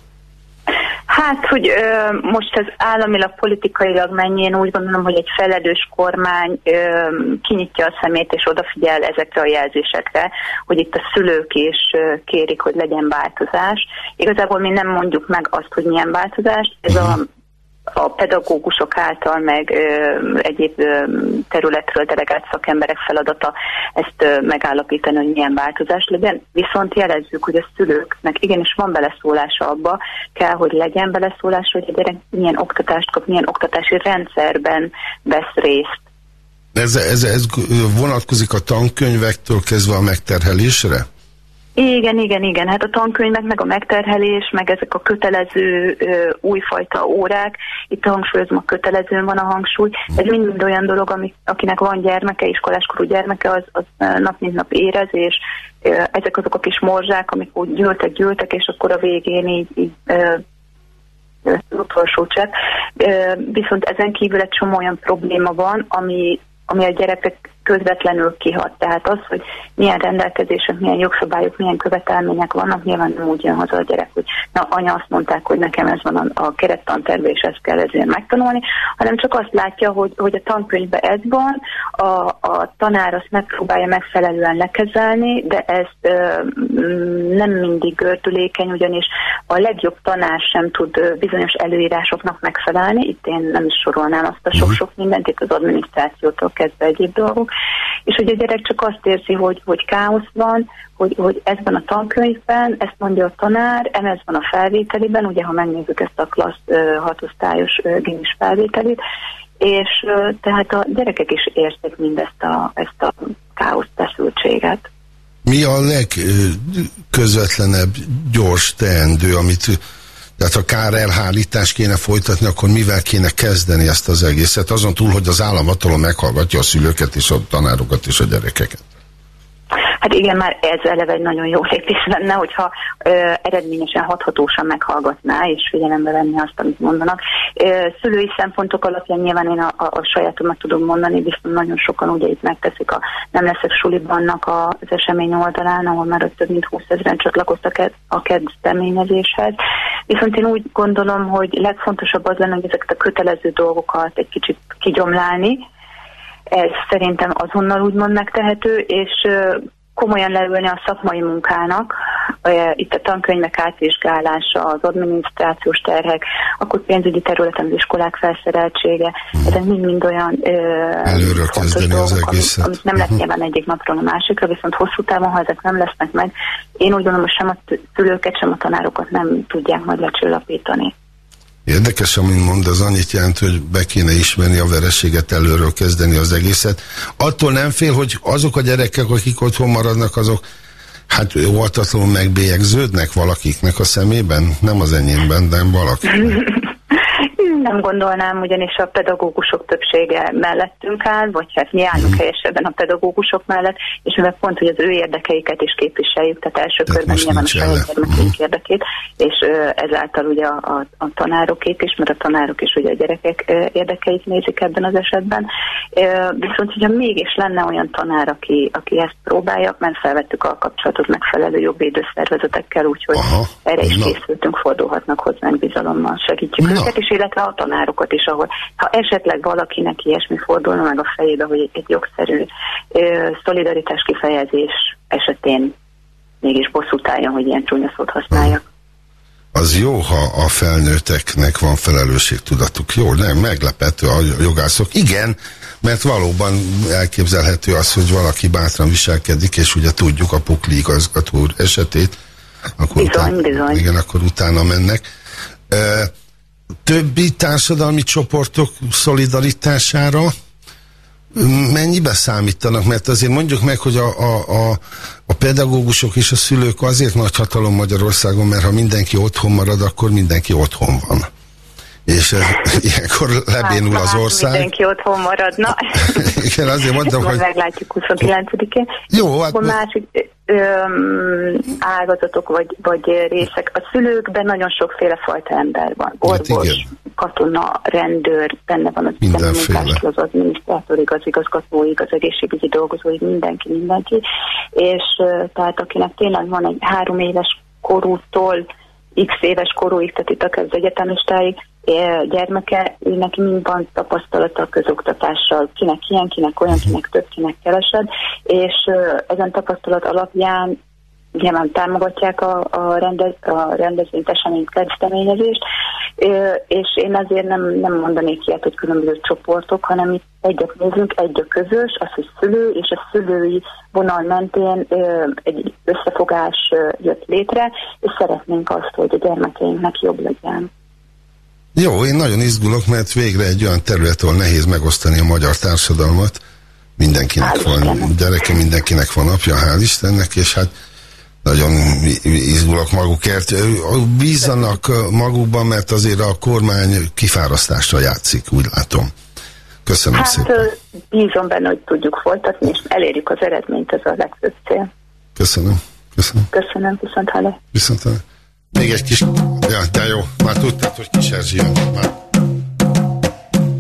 Speaker 4: Hát, hogy ö, most ez államilag, politikailag mennyi, én úgy gondolom, hogy egy feledős kormány ö, kinyitja a szemét és odafigyel ezekre a jelzésekre, hogy itt a szülők is ö, kérik, hogy legyen változás. Igazából mi nem mondjuk meg azt, hogy milyen változás, ez a a pedagógusok által, meg egyéb területről delegált szakemberek feladata ezt megállapítani, hogy milyen változás legyen. Viszont jelezzük, hogy a szülőknek igenis van beleszólása abba, kell, hogy legyen beleszólása, hogy a gyerek milyen oktatást kap, milyen oktatási rendszerben vesz részt.
Speaker 1: Ez, ez, ez vonatkozik a tankönyvektől kezdve a megterhelésre?
Speaker 4: Igen, igen, igen. Hát a tankönyvek, meg a megterhelés, meg ezek a kötelező ö, újfajta órák, itt a hangsúlyozom, a kötelezőn van a hangsúly. Ez mind olyan dolog, ami, akinek van gyermeke, iskoláskorú gyermeke, az, az nap mint nap érez, és ö, ezek azok a kis morzsák, amik úgy gyűltek, gyűltek, és akkor a végén így, így ö, utolsó csepp. Viszont ezen kívül egy csomó olyan probléma van, ami, ami a gyerekek közvetlenül kihat. Tehát az, hogy milyen rendelkezések, milyen jogszabályok, milyen követelmények vannak, nyilván nem úgy jön haza a gyerek, hogy na, anya azt mondták, hogy nekem ez van a, a kerettanterve, és ezt kell ezért megtanulni, hanem csak azt látja, hogy, hogy a tankönyvben ez van, a, a tanár azt megpróbálja megfelelően lekezelni, de ezt ö, nem mindig görtülékeny, ugyanis a legjobb tanár sem tud bizonyos előírásoknak megfelelni. Itt én nem is sorolnám azt a sok-sok mindent, itt az adminisztrációtól kezdve egyéb dolgok, és hogy a gyerek csak azt érzi, hogy, hogy káosz van, hogy, hogy ez van a tankönyvben, ezt mondja a tanár, ez van a felvételiben, ugye ha megnézzük ezt a klassz hatosztályos gimis felvételit, és tehát a gyerekek is érzik mindezt a, ezt a káosz feszültséget.
Speaker 1: Mi a legközvetlenebb gyors teendő, amit tehát ha kár elhárítást kéne folytatni, akkor mivel kéne kezdeni ezt az egészet? Azon túl, hogy az államhatalom meghallgatja a szülőket és a tanárokat és a gyerekeket.
Speaker 4: Hát igen, már ez eleve egy nagyon jó lépés lenne, hogyha ö, eredményesen, hathatósan meghallgatná, és figyelembe venni azt, amit mondanak. Ö, szülői szempontok alapján nyilván én a, a, a sajátomat tudom mondani, viszont nagyon sokan ugye itt megteszik a Nem leszek sulibannak az esemény oldalán, ahol már több mint 20 ezeren csatlakoztak a kezdeményezéshez. Viszont én úgy gondolom, hogy legfontosabb az lenne, hogy ezeket a kötelező dolgokat egy kicsit kigyomlálni, ez szerintem azonnal úgymond megtehető, és komolyan leülni a szakmai munkának, itt a tankönyvek átvizsgálása, az adminisztrációs terhek, akkor pénzügyi területen az iskolák felszereltsége, ezek mind-mind olyan
Speaker 1: Előről fontos dolgok, az
Speaker 4: amit, amit nem lehet nyilván egyik napról a másikra, viszont hosszú távon, ha ezek nem lesznek meg, én úgy gondolom, hogy sem a szülőket, sem a tanárokat nem tudják majd lecsillapítani.
Speaker 1: Érdekes, amit mond, az annyit jelent, hogy be kéne ismerni a vereséget, előről kezdeni az egészet. Attól nem fél, hogy azok a gyerekek, akik otthon maradnak, azok hát óvatatlanul megbélyegződnek valakiknek a szemében, nem az enyémben, de valaki.
Speaker 4: Nem gondolnám, ugyanis a pedagógusok többsége mellettünk áll, vagy hát mi állunk mm. helyesebben a pedagógusok mellett, és mivel pont, hogy az ő érdekeiket is képviseljük, tehát első tehát körben nyilván a saját gyermekeink mm. érdekét, és ezáltal ugye a, a, a tanárokét is, mert a tanárok is ugye a gyerekek érdekeit nézik ebben az esetben. Viszont, hogyha mégis lenne olyan tanár, aki, aki ezt próbálja, mert felvettük a kapcsolatot megfelelő jogvédő szervezetekkel, úgyhogy Aha, erre is na. készültünk, fordulhatnak hozzánk bizalommal, segítjük na. őket, és illetve a tanárokat is, ahol ha esetleg valakinek ilyesmi fordulna meg a fejébe, hogy egy, jogszerű ö, szolidaritás kifejezés esetén mégis bosszút álljon, hogy ilyen csúnya szót használjak.
Speaker 1: Az jó, ha a felnőtteknek van felelősségtudatuk. Jó, nem, meglepető a jogászok. Igen, mert valóban elképzelhető az, hogy valaki bátran viselkedik, és ugye tudjuk a pukli igazgató esetét, akkor
Speaker 4: bizony, utána, bizony.
Speaker 1: Igen, akkor utána mennek többi társadalmi csoportok szolidaritására mennyibe számítanak? Mert azért mondjuk meg, hogy a, a, a, a pedagógusok és a szülők azért nagy hatalom Magyarországon, mert ha mindenki otthon marad, akkor mindenki otthon van és (laughs) ilyenkor lebénul hát, az ország.
Speaker 4: Mindenki otthon maradna. (laughs)
Speaker 1: Igen, azért mondom, hogy...
Speaker 4: Meglátjuk 29-én.
Speaker 1: Jó, hát...
Speaker 4: A másik öm, ágazatok vagy, vagy részek. A szülőkben nagyon sokféle fajta ember van. Hát Orvos, hát katona, rendőr, benne van az
Speaker 2: mindenféle.
Speaker 4: az adminisztrátorig, az igazgatóig, az egészségügyi dolgozóig, mindenki, mindenki. És tehát akinek tényleg van egy három éves korútól x éves korúig, tehát itt akár az egyetemistáig gyermeke, ő mind van tapasztalata a közoktatással, kinek ilyen, kinek olyan, kinek több, kinek kevesebb, és ezen tapasztalat alapján nyilván támogatják a, a, rendez, a rendezvényt, eseményt, kezdeményezést, és én azért nem, nem mondanék ilyet, hogy különböző csoportok, hanem itt egyet nézünk, egy a közös, az, hogy szülő, és a szülői vonal mentén egy összefogás jött létre, és szeretnénk azt, hogy a gyermekeinknek jobb legyen.
Speaker 2: Jó, én nagyon izgulok, mert végre egy olyan terület, ahol nehéz megosztani a magyar társadalmat. Mindenkinek hál van Istennek. gyereke, mindenkinek van apja, hál' Istennek, és hát nagyon izgulok magukért. Bízzanak magukban, mert azért a kormány kifárasztásra játszik, úgy látom. Köszönöm
Speaker 4: hát,
Speaker 2: szépen.
Speaker 4: Bízom benne, hogy tudjuk folytatni, és elérjük az eredményt, ez a legfőbb cél.
Speaker 2: Köszönöm. Köszönöm.
Speaker 4: Köszönöm, viszont hallás.
Speaker 2: Viszont hallás. Még egy kis... Ja, de jó, már tudtad, hogy kiszerzi a már.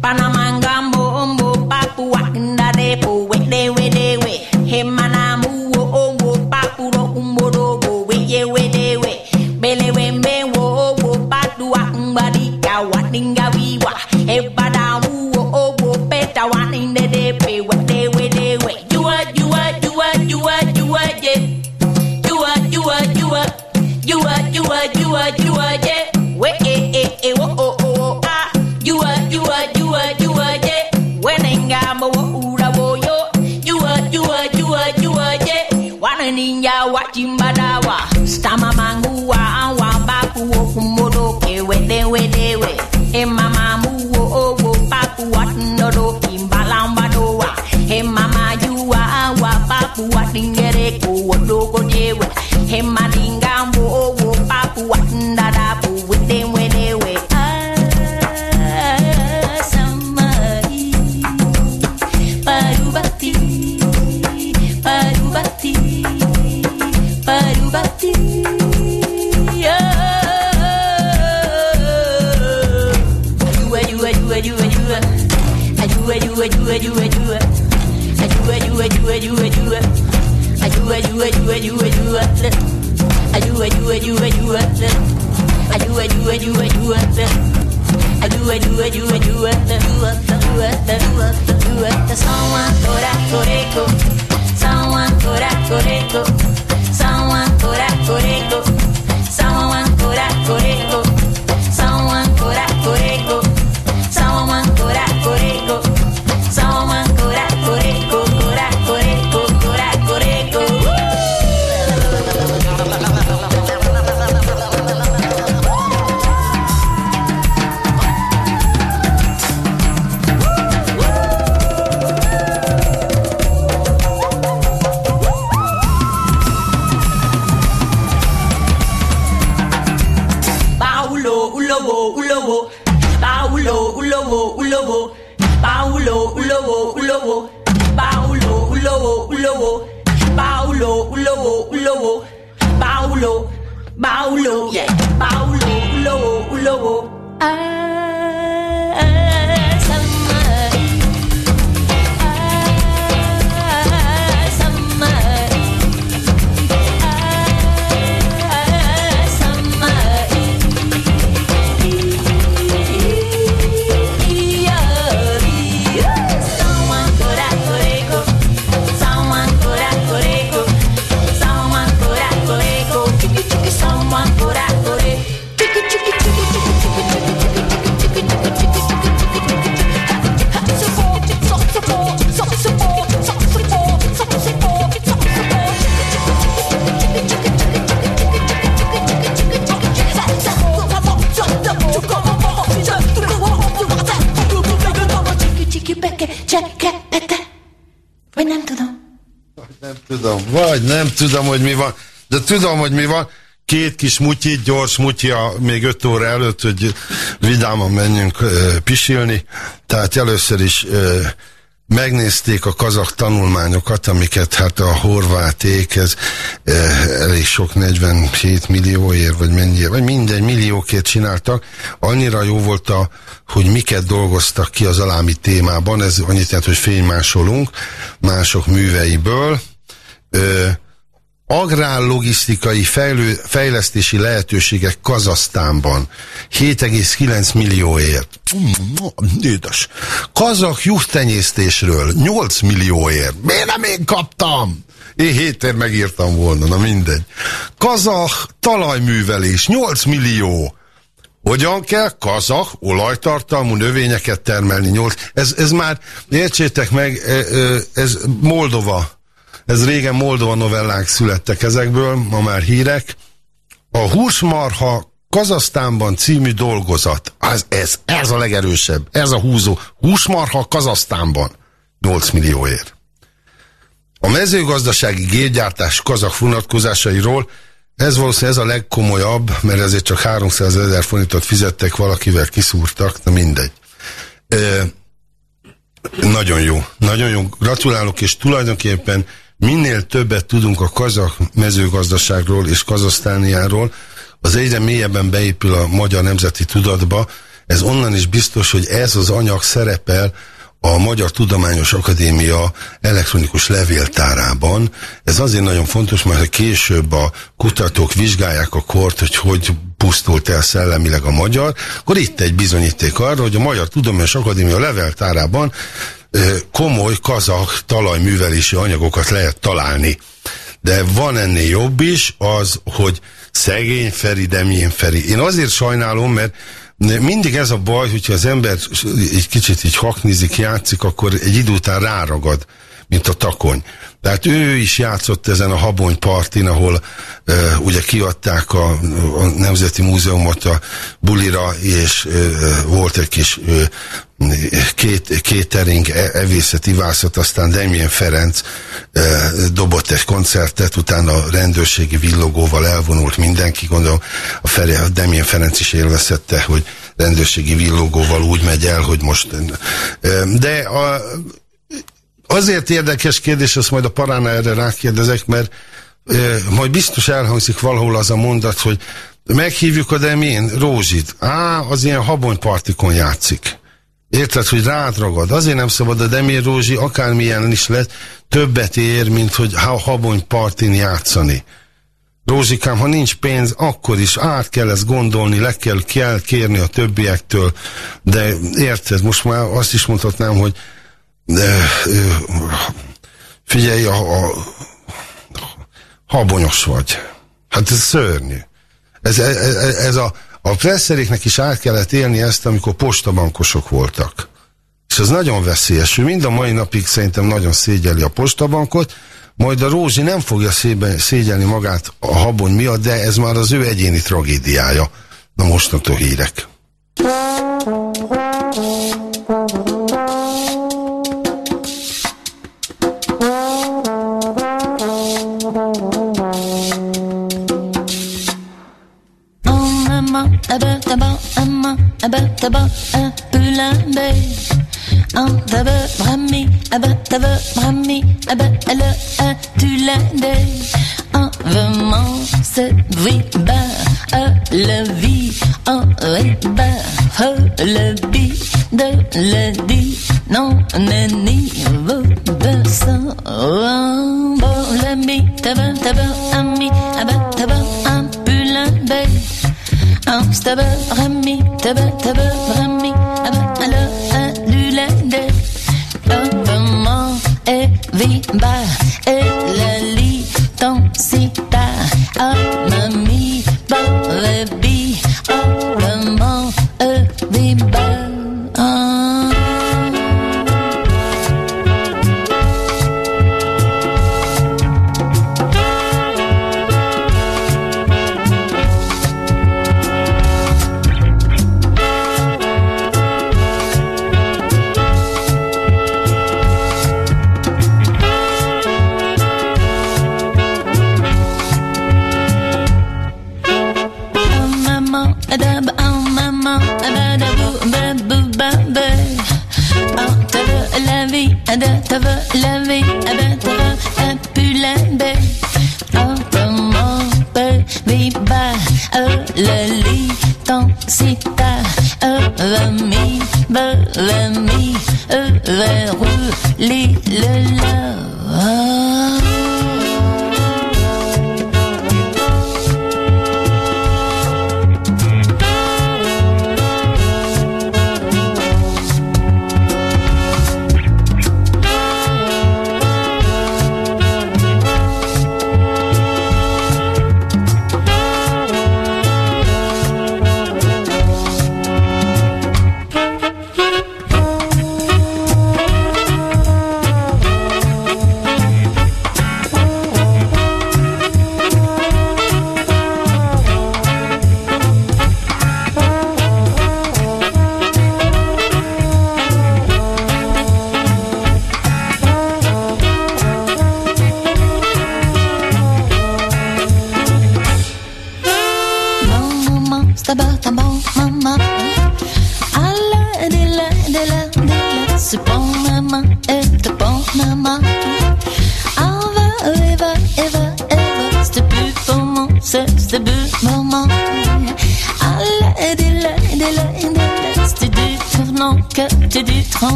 Speaker 2: Panamangambo, papua, ndadepo, wede, wede, we, hemanamu, ombo, papuro, umborobo, weye, wede, we, belewe, mewo, you are, you are, you are, you are, yeah. Wait, eh, eh, eh, oh, oh, oh, ah. You are, you are, you are, you are, yeah. When I got my ura boyo. You are, you are, you are, you are, yeah. Wana ninja watching badawa. Stama mangu wa wa baku wo kumodo ke wede wede we. E mama mu wo o wo baku wat nodo kimbalamba doa. E mama you wa wa wat ngere ko wodo ko jewe. E madinga mbo do it, do it, do it, do it. I do it, do it, do it, do it, do it. I do it, do it, do it, do it. I do it, do it, do it, do it. I do it, do it, do it, do it. Do it, do it, do it, do it. Someone coraco rico. Someone coraco rico. Someone coraco rico. ulowo, baulo, ulowo, ulowo, baulo, baulo, yeah, baulo, ulowo, ulowo. Ah. Tudom, vagy nem tudom, hogy mi van. De tudom, hogy mi van. Két kis mutyi, gyors mutyi, a, még öt óra előtt, hogy vidáman menjünk ö, pisilni. Tehát először is ö,
Speaker 1: megnézték a kazak tanulmányokat, amiket hát a horváték, ez eh, elég sok 47 millióért, vagy mennyi, vagy mindegy milliókért csináltak. Annyira jó volt a, hogy miket dolgoztak ki az alámi témában, ez annyit jelent, hogy fénymásolunk mások műveiből. Eh, agrárlogisztikai fejlő, fejlesztési lehetőségek Kazasztánban 7,9 millióért. Édes. Kazak juhtenyésztésről 8 millióért. Miért nem én kaptam? Én hétért megírtam volna, na mindegy. Kazak talajművelés 8 millió. Hogyan kell kazak olajtartalmú növényeket termelni? 8. Ez, ez már, értsétek meg, ez Moldova ez régen Moldova novellák születtek ezekből, ma már hírek. A húsmarha Kazasztánban című dolgozat, az, ez, ez a legerősebb, ez a húzó. Húsmarha Kazasztánban 8 millióért. A mezőgazdasági gépgyártás kazak vonatkozásairól ez valószínűleg ez a legkomolyabb, mert ezért csak 300 ezer forintot fizettek, valakivel kiszúrtak, na mindegy. E, nagyon jó, nagyon jó. Gratulálok, és tulajdonképpen minél többet tudunk a kazak mezőgazdaságról és Kazasztániáról, az egyre mélyebben beépül a magyar nemzeti tudatba. Ez onnan is biztos, hogy ez az anyag szerepel a Magyar Tudományos Akadémia elektronikus levéltárában. Ez azért nagyon fontos, mert később a kutatók vizsgálják a kort, hogy hogy pusztult el szellemileg a magyar, akkor itt egy bizonyíték arra, hogy a Magyar Tudományos Akadémia levéltárában komoly kazak talajművelési anyagokat lehet találni. De van ennél jobb is, az, hogy szegény Feri, de milyen Feri. Én azért sajnálom, mert mindig ez a baj, hogyha az ember egy kicsit így haknizik, játszik, akkor egy idő után ráragad, mint a takony. Tehát ő is játszott ezen a Habony partin, ahol uh, ugye kiadták a, a Nemzeti Múzeumot a bulira, és uh, volt egy kis uh, két, kétering, e, evészet, ivászat, aztán Demien Ferenc uh, dobott egy koncertet, utána a rendőrségi villogóval elvonult mindenki, gondolom a, Feri, a Demien Ferenc is élvezette, hogy rendőrségi villogóval úgy megy el, hogy most... Uh, de a, Azért érdekes kérdés, azt majd a parána erre rákérdezek, mert e, majd biztos elhangzik valahol az a mondat, hogy meghívjuk a Demén Rózsit. Á, az ilyen habonypartikon játszik. Érted, hogy rád ragad. Azért nem szabad a Demén Rózsi, akármilyen is lett, többet ér, mint hogy ha habony partin játszani. Rózsikám, ha nincs pénz, akkor is át kell ezt gondolni, le kell, kell kérni a többiektől, de érted, most már azt is mondhatnám, hogy de, figyelj, a, a, habonyos vagy. Hát ez szörnyű. Ez, ez, ez a, a presszeréknek is át kellett élni ezt, amikor postabankosok voltak. És ez nagyon veszélyes. Ő mind a mai napig szerintem nagyon szégyeli a postabankot, majd a Rózsi nem fogja szégyelni magát a habony miatt, de ez már az ő egyéni tragédiája. Na mostantól hírek.
Speaker 2: aba taba un peu limbé. Un daba brami, aba taba brami, aba ala a tu l'indé. Un vraiment c'est viba, a la vie, un viba, he le bi de le di, non nani, vaba sa, un bon l'ami, taba ami, aba taba un peu Instabilremi, tabe, tabe, remi, abe, ala, alulende. Öpema, evi, ba, evi. l'ami euh, vers eux, les, le, la.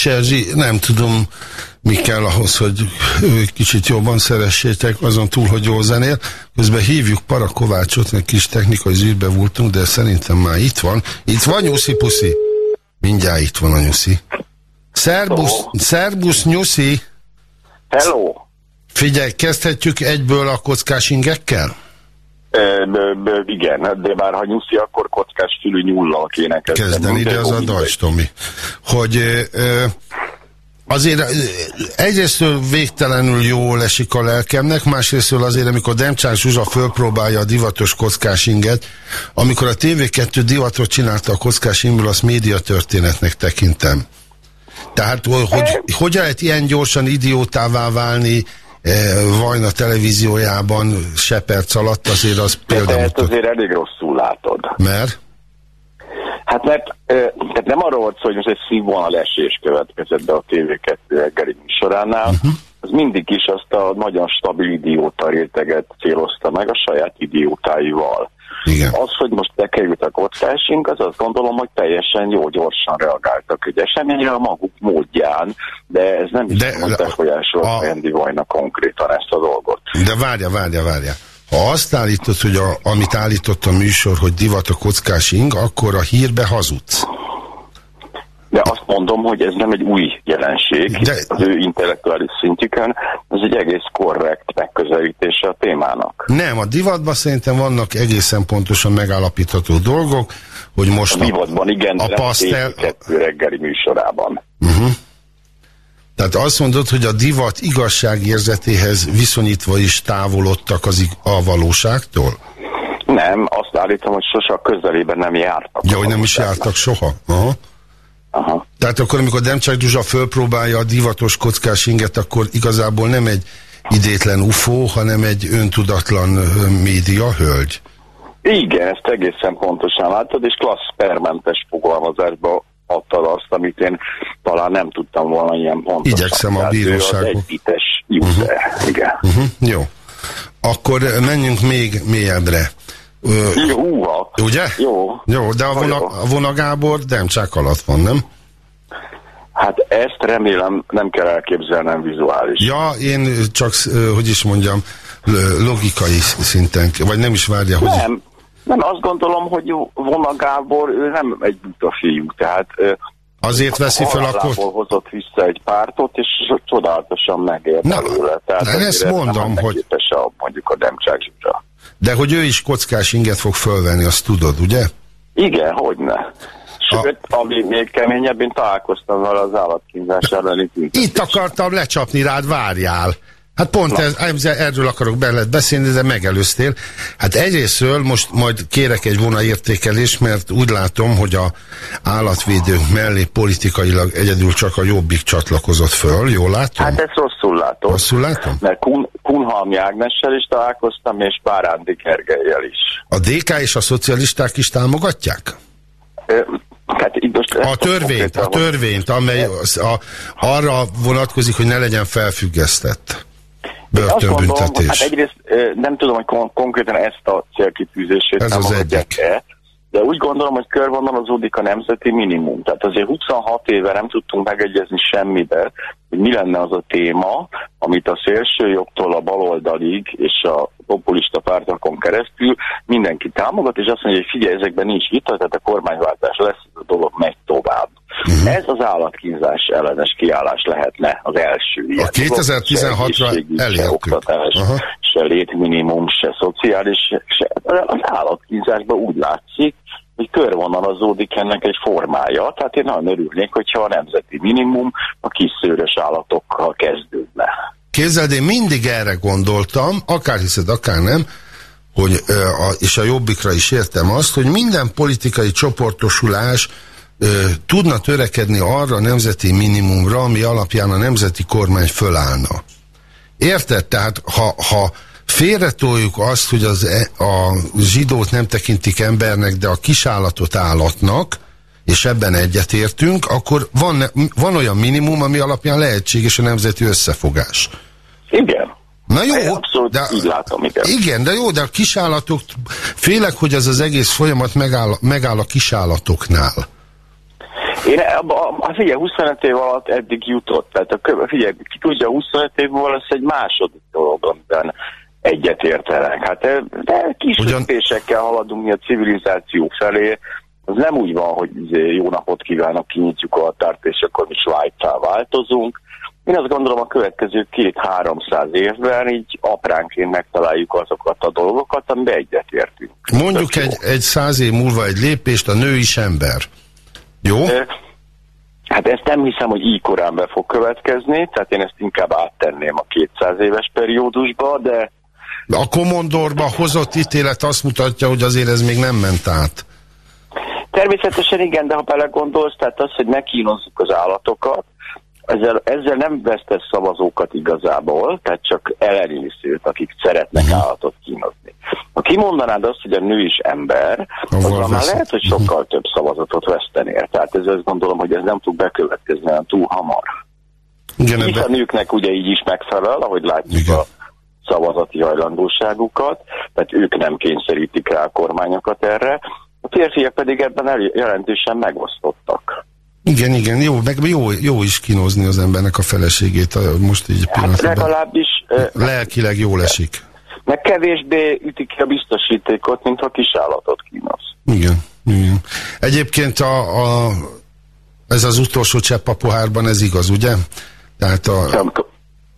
Speaker 1: Kis Erzsi, nem tudom, mi kell ahhoz, hogy kicsit jobban szeressétek, azon túl, hogy jó zenél. Közben hívjuk Parakovácsot, meg kis technikai zűrbe voltunk, de szerintem már itt van. Itt van Nyuszi Puszi? Mindjárt itt van a Nyuszi. Szerbusz, szerbusz Nyuszi!
Speaker 5: Hello!
Speaker 1: Figyelj, kezdhetjük egyből a kockás ingekkel?
Speaker 5: Igen, de bár ha nyuszi, akkor kockás fülű nyullal kéne kezdeni.
Speaker 1: Kezdeni, de az a Dajs, Tomi. Hogy ö, azért egyrésztől végtelenül jól esik a lelkemnek, másrésztől azért, amikor Demcsán Zsuzsa fölpróbálja a divatos kockás inget, amikor a TV2 divatot csinálta a kockás ingből, azt médiatörténetnek tekintem. Tehát, hogy, hogy lehet ilyen gyorsan idiótává válni, Vajna televíziójában se perc alatt azért az például...
Speaker 5: Tehát azért elég rosszul látod.
Speaker 1: Mert?
Speaker 5: Hát mert tehát nem arról volt szó, hogy most egy színvonal esés következett be a TV2 reggeli műsoránál, uh -huh. az mindig is azt a nagyon stabil idióta réteget célozta meg a saját idiótáival. Igen. Az, hogy most bekerült a kockásink, az azt gondolom, hogy teljesen jó gyorsan reagáltak egy eseményre a maguk módján, de ez nem is de, befolyásol a Andy Vajna konkrétan ezt a dolgot.
Speaker 1: De várja, várja, várja. Ha azt állítod, hogy a, amit állított a műsor, hogy divat a kockásing, akkor a hírbe hazudsz.
Speaker 5: De azt mondom, hogy ez nem egy új jelenség De... az ő intellektuális szintjükön, ez egy egész korrekt megközelítése a témának.
Speaker 1: Nem, a divatban szerintem vannak egészen pontosan megállapítható dolgok, hogy most
Speaker 5: a, divatban, igen, a pasztel... kettő reggeli műsorában. Uh
Speaker 1: -huh. Tehát azt mondod, hogy a divat igazságérzetéhez viszonyítva is távolodtak az a valóságtól?
Speaker 5: Nem, azt állítom, hogy sose a közelében nem jártak.
Speaker 1: Ja, hogy nem is jártak soha? Aha. Aha. Tehát akkor, amikor Demcsák Duzsa fölpróbálja a divatos kockás inget, akkor igazából nem egy idétlen UFO, hanem egy öntudatlan média hölgy.
Speaker 5: Igen, ezt egészen pontosan látod, és klassz permentes fogalmazásba adtad azt, amit én talán nem tudtam volna ilyen pontosan.
Speaker 1: Igyekszem a bíróságok.
Speaker 5: Egy bites user, uh-huh. igen.
Speaker 1: Uh-huh. Jó. Akkor menjünk még mélyebbre.
Speaker 5: Jó,
Speaker 1: Ugye?
Speaker 5: Jó.
Speaker 1: Jó, de a, vona, a vonagábor csak alatt van, nem?
Speaker 5: Hát ezt remélem nem kell elképzelnem vizuális.
Speaker 1: Ja, én csak, hogy is mondjam, logikai szinten, vagy nem is várja, hogy...
Speaker 5: Nem, nem, azt gondolom, hogy Vona Gábor, ő nem egy buta fiú, tehát...
Speaker 1: Azért veszi fel akkor...
Speaker 5: hozott vissza egy pártot, és csodálatosan megért Na, előle. Tehát
Speaker 1: ezt mondom, hogy...
Speaker 5: A, mondjuk a Demcsák Zsuzsa.
Speaker 1: De hogy ő is kockás inget fog fölvenni, azt tudod, ugye?
Speaker 5: Igen, hogy ne. Sőt, a... ami még keményebb, én találkoztam vele az állatkínzás elleni
Speaker 1: Itt akartam lecsapni rád, várjál. Hát pont ez, erről akarok beled beszélni, de megelőztél. Hát egyrésztről most majd kérek egy vonaértékelést, mert úgy látom, hogy a állatvédők mellé politikailag egyedül csak a jobbik csatlakozott föl, jól látom?
Speaker 5: Hát ezt rosszul látom.
Speaker 1: Rosszul látom?
Speaker 5: Mert Kun, Kunhalmi Ágnessel is találkoztam, és Párándi Gergelyel is.
Speaker 1: A DK és a szocialisták is támogatják?
Speaker 5: Hát itt most
Speaker 1: a törvényt, a törvényt, amely a, arra vonatkozik, hogy ne legyen felfüggesztett börtönbüntetés.
Speaker 5: hát egyrészt nem tudom, hogy kon konkrétan ezt a célkitűzését
Speaker 1: Ez az egyik.
Speaker 5: -e, de úgy gondolom, hogy körvonalazódik a nemzeti minimum. Tehát azért 26 éve nem tudtunk megegyezni semmibe, hogy mi lenne az a téma, amit a szélső jobbtól a baloldalig és a populista pártokon keresztül mindenki támogat, és azt mondja, hogy figyelj, ezekben nincs vita, tehát a kormányváltás lesz, a dolog megy tovább. Uh-huh. Ez az állatkínzás ellenes kiállás lehetne az első.
Speaker 1: A 2016-ra elértük.
Speaker 5: oktatás, uh-huh. se létminimum, se szociális, se. Az állatkínzásban úgy látszik, hogy körvonalazódik ennek egy formája. Tehát én nagyon örülnék, hogyha a nemzeti minimum a kis szőrös állatokkal kezdődne.
Speaker 1: Képzeld, én mindig erre gondoltam, akár hiszed, akár nem, hogy, és a jobbikra is értem azt, hogy minden politikai csoportosulás tudna törekedni arra a nemzeti minimumra, ami alapján a nemzeti kormány fölállna. Érted? Tehát ha, ha félretoljuk azt, hogy az, e, a zsidót nem tekintik embernek, de a kisállatot állatnak, és ebben egyetértünk, akkor van, van olyan minimum, ami alapján lehetséges a nemzeti összefogás.
Speaker 5: Igen.
Speaker 1: Na jó,
Speaker 5: abszolút de, így látom, igen.
Speaker 1: Igen, de jó, de a kisállatok, félek, hogy ez az egész folyamat megáll, megáll a kisállatoknál.
Speaker 5: Én, a, a, figyelj, 25 év alatt eddig jutott, tehát a, figyelj, ki tudja, 25 év lesz egy második dolog, amiben egyetértenek. Hát de kis Ugyan... lépésekkel haladunk mi a civilizáció felé, az nem úgy van, hogy izé jó napot kívánok, kinyitjuk a határt, és akkor mi Svájccal változunk. Én azt gondolom a következő két-háromszáz évben így apránként megtaláljuk azokat a dolgokat, amiben egyetértünk.
Speaker 1: Mondjuk egy, egy száz év múlva egy lépést, a nő is ember. Jó?
Speaker 5: Hát ezt nem hiszem, hogy így korán be fog következni, tehát én ezt inkább áttenném a 200 éves periódusba, de...
Speaker 1: A komondorba hozott ítélet azt mutatja, hogy azért ez még nem ment át.
Speaker 5: Természetesen igen, de ha belegondolsz, tehát az, hogy ne kínozzuk az állatokat, ezzel, ezzel nem vesztesz szavazókat igazából, tehát csak ellenészőt, akik szeretnek uh-huh. állatot kínozni. Ha kimondanád azt, hogy a nő is ember, azzal már lehet, hogy sokkal több szavazatot vesztenél. Tehát ez azt gondolom, hogy ez nem fog bekövetkezni olyan túl hamar. Igen, Hisz a nőknek ugye így is megfelel, ahogy látjuk Igen. a szavazati hajlandóságukat, tehát ők nem kényszerítik rá a kormányokat erre, a férfiak pedig ebben jelentősen megosztottak.
Speaker 1: Igen, igen, jó, meg jó, jó is kínozni az embernek a feleségét, most így
Speaker 5: hát legalábbis...
Speaker 1: Lelkileg jól esik.
Speaker 5: Meg kevésbé ütik ki a biztosítékot, mint ha kisállatot kínoz.
Speaker 1: Igen, igen. Egyébként a, a, ez az utolsó csepp a pohárban, ez igaz, ugye? Tehát a...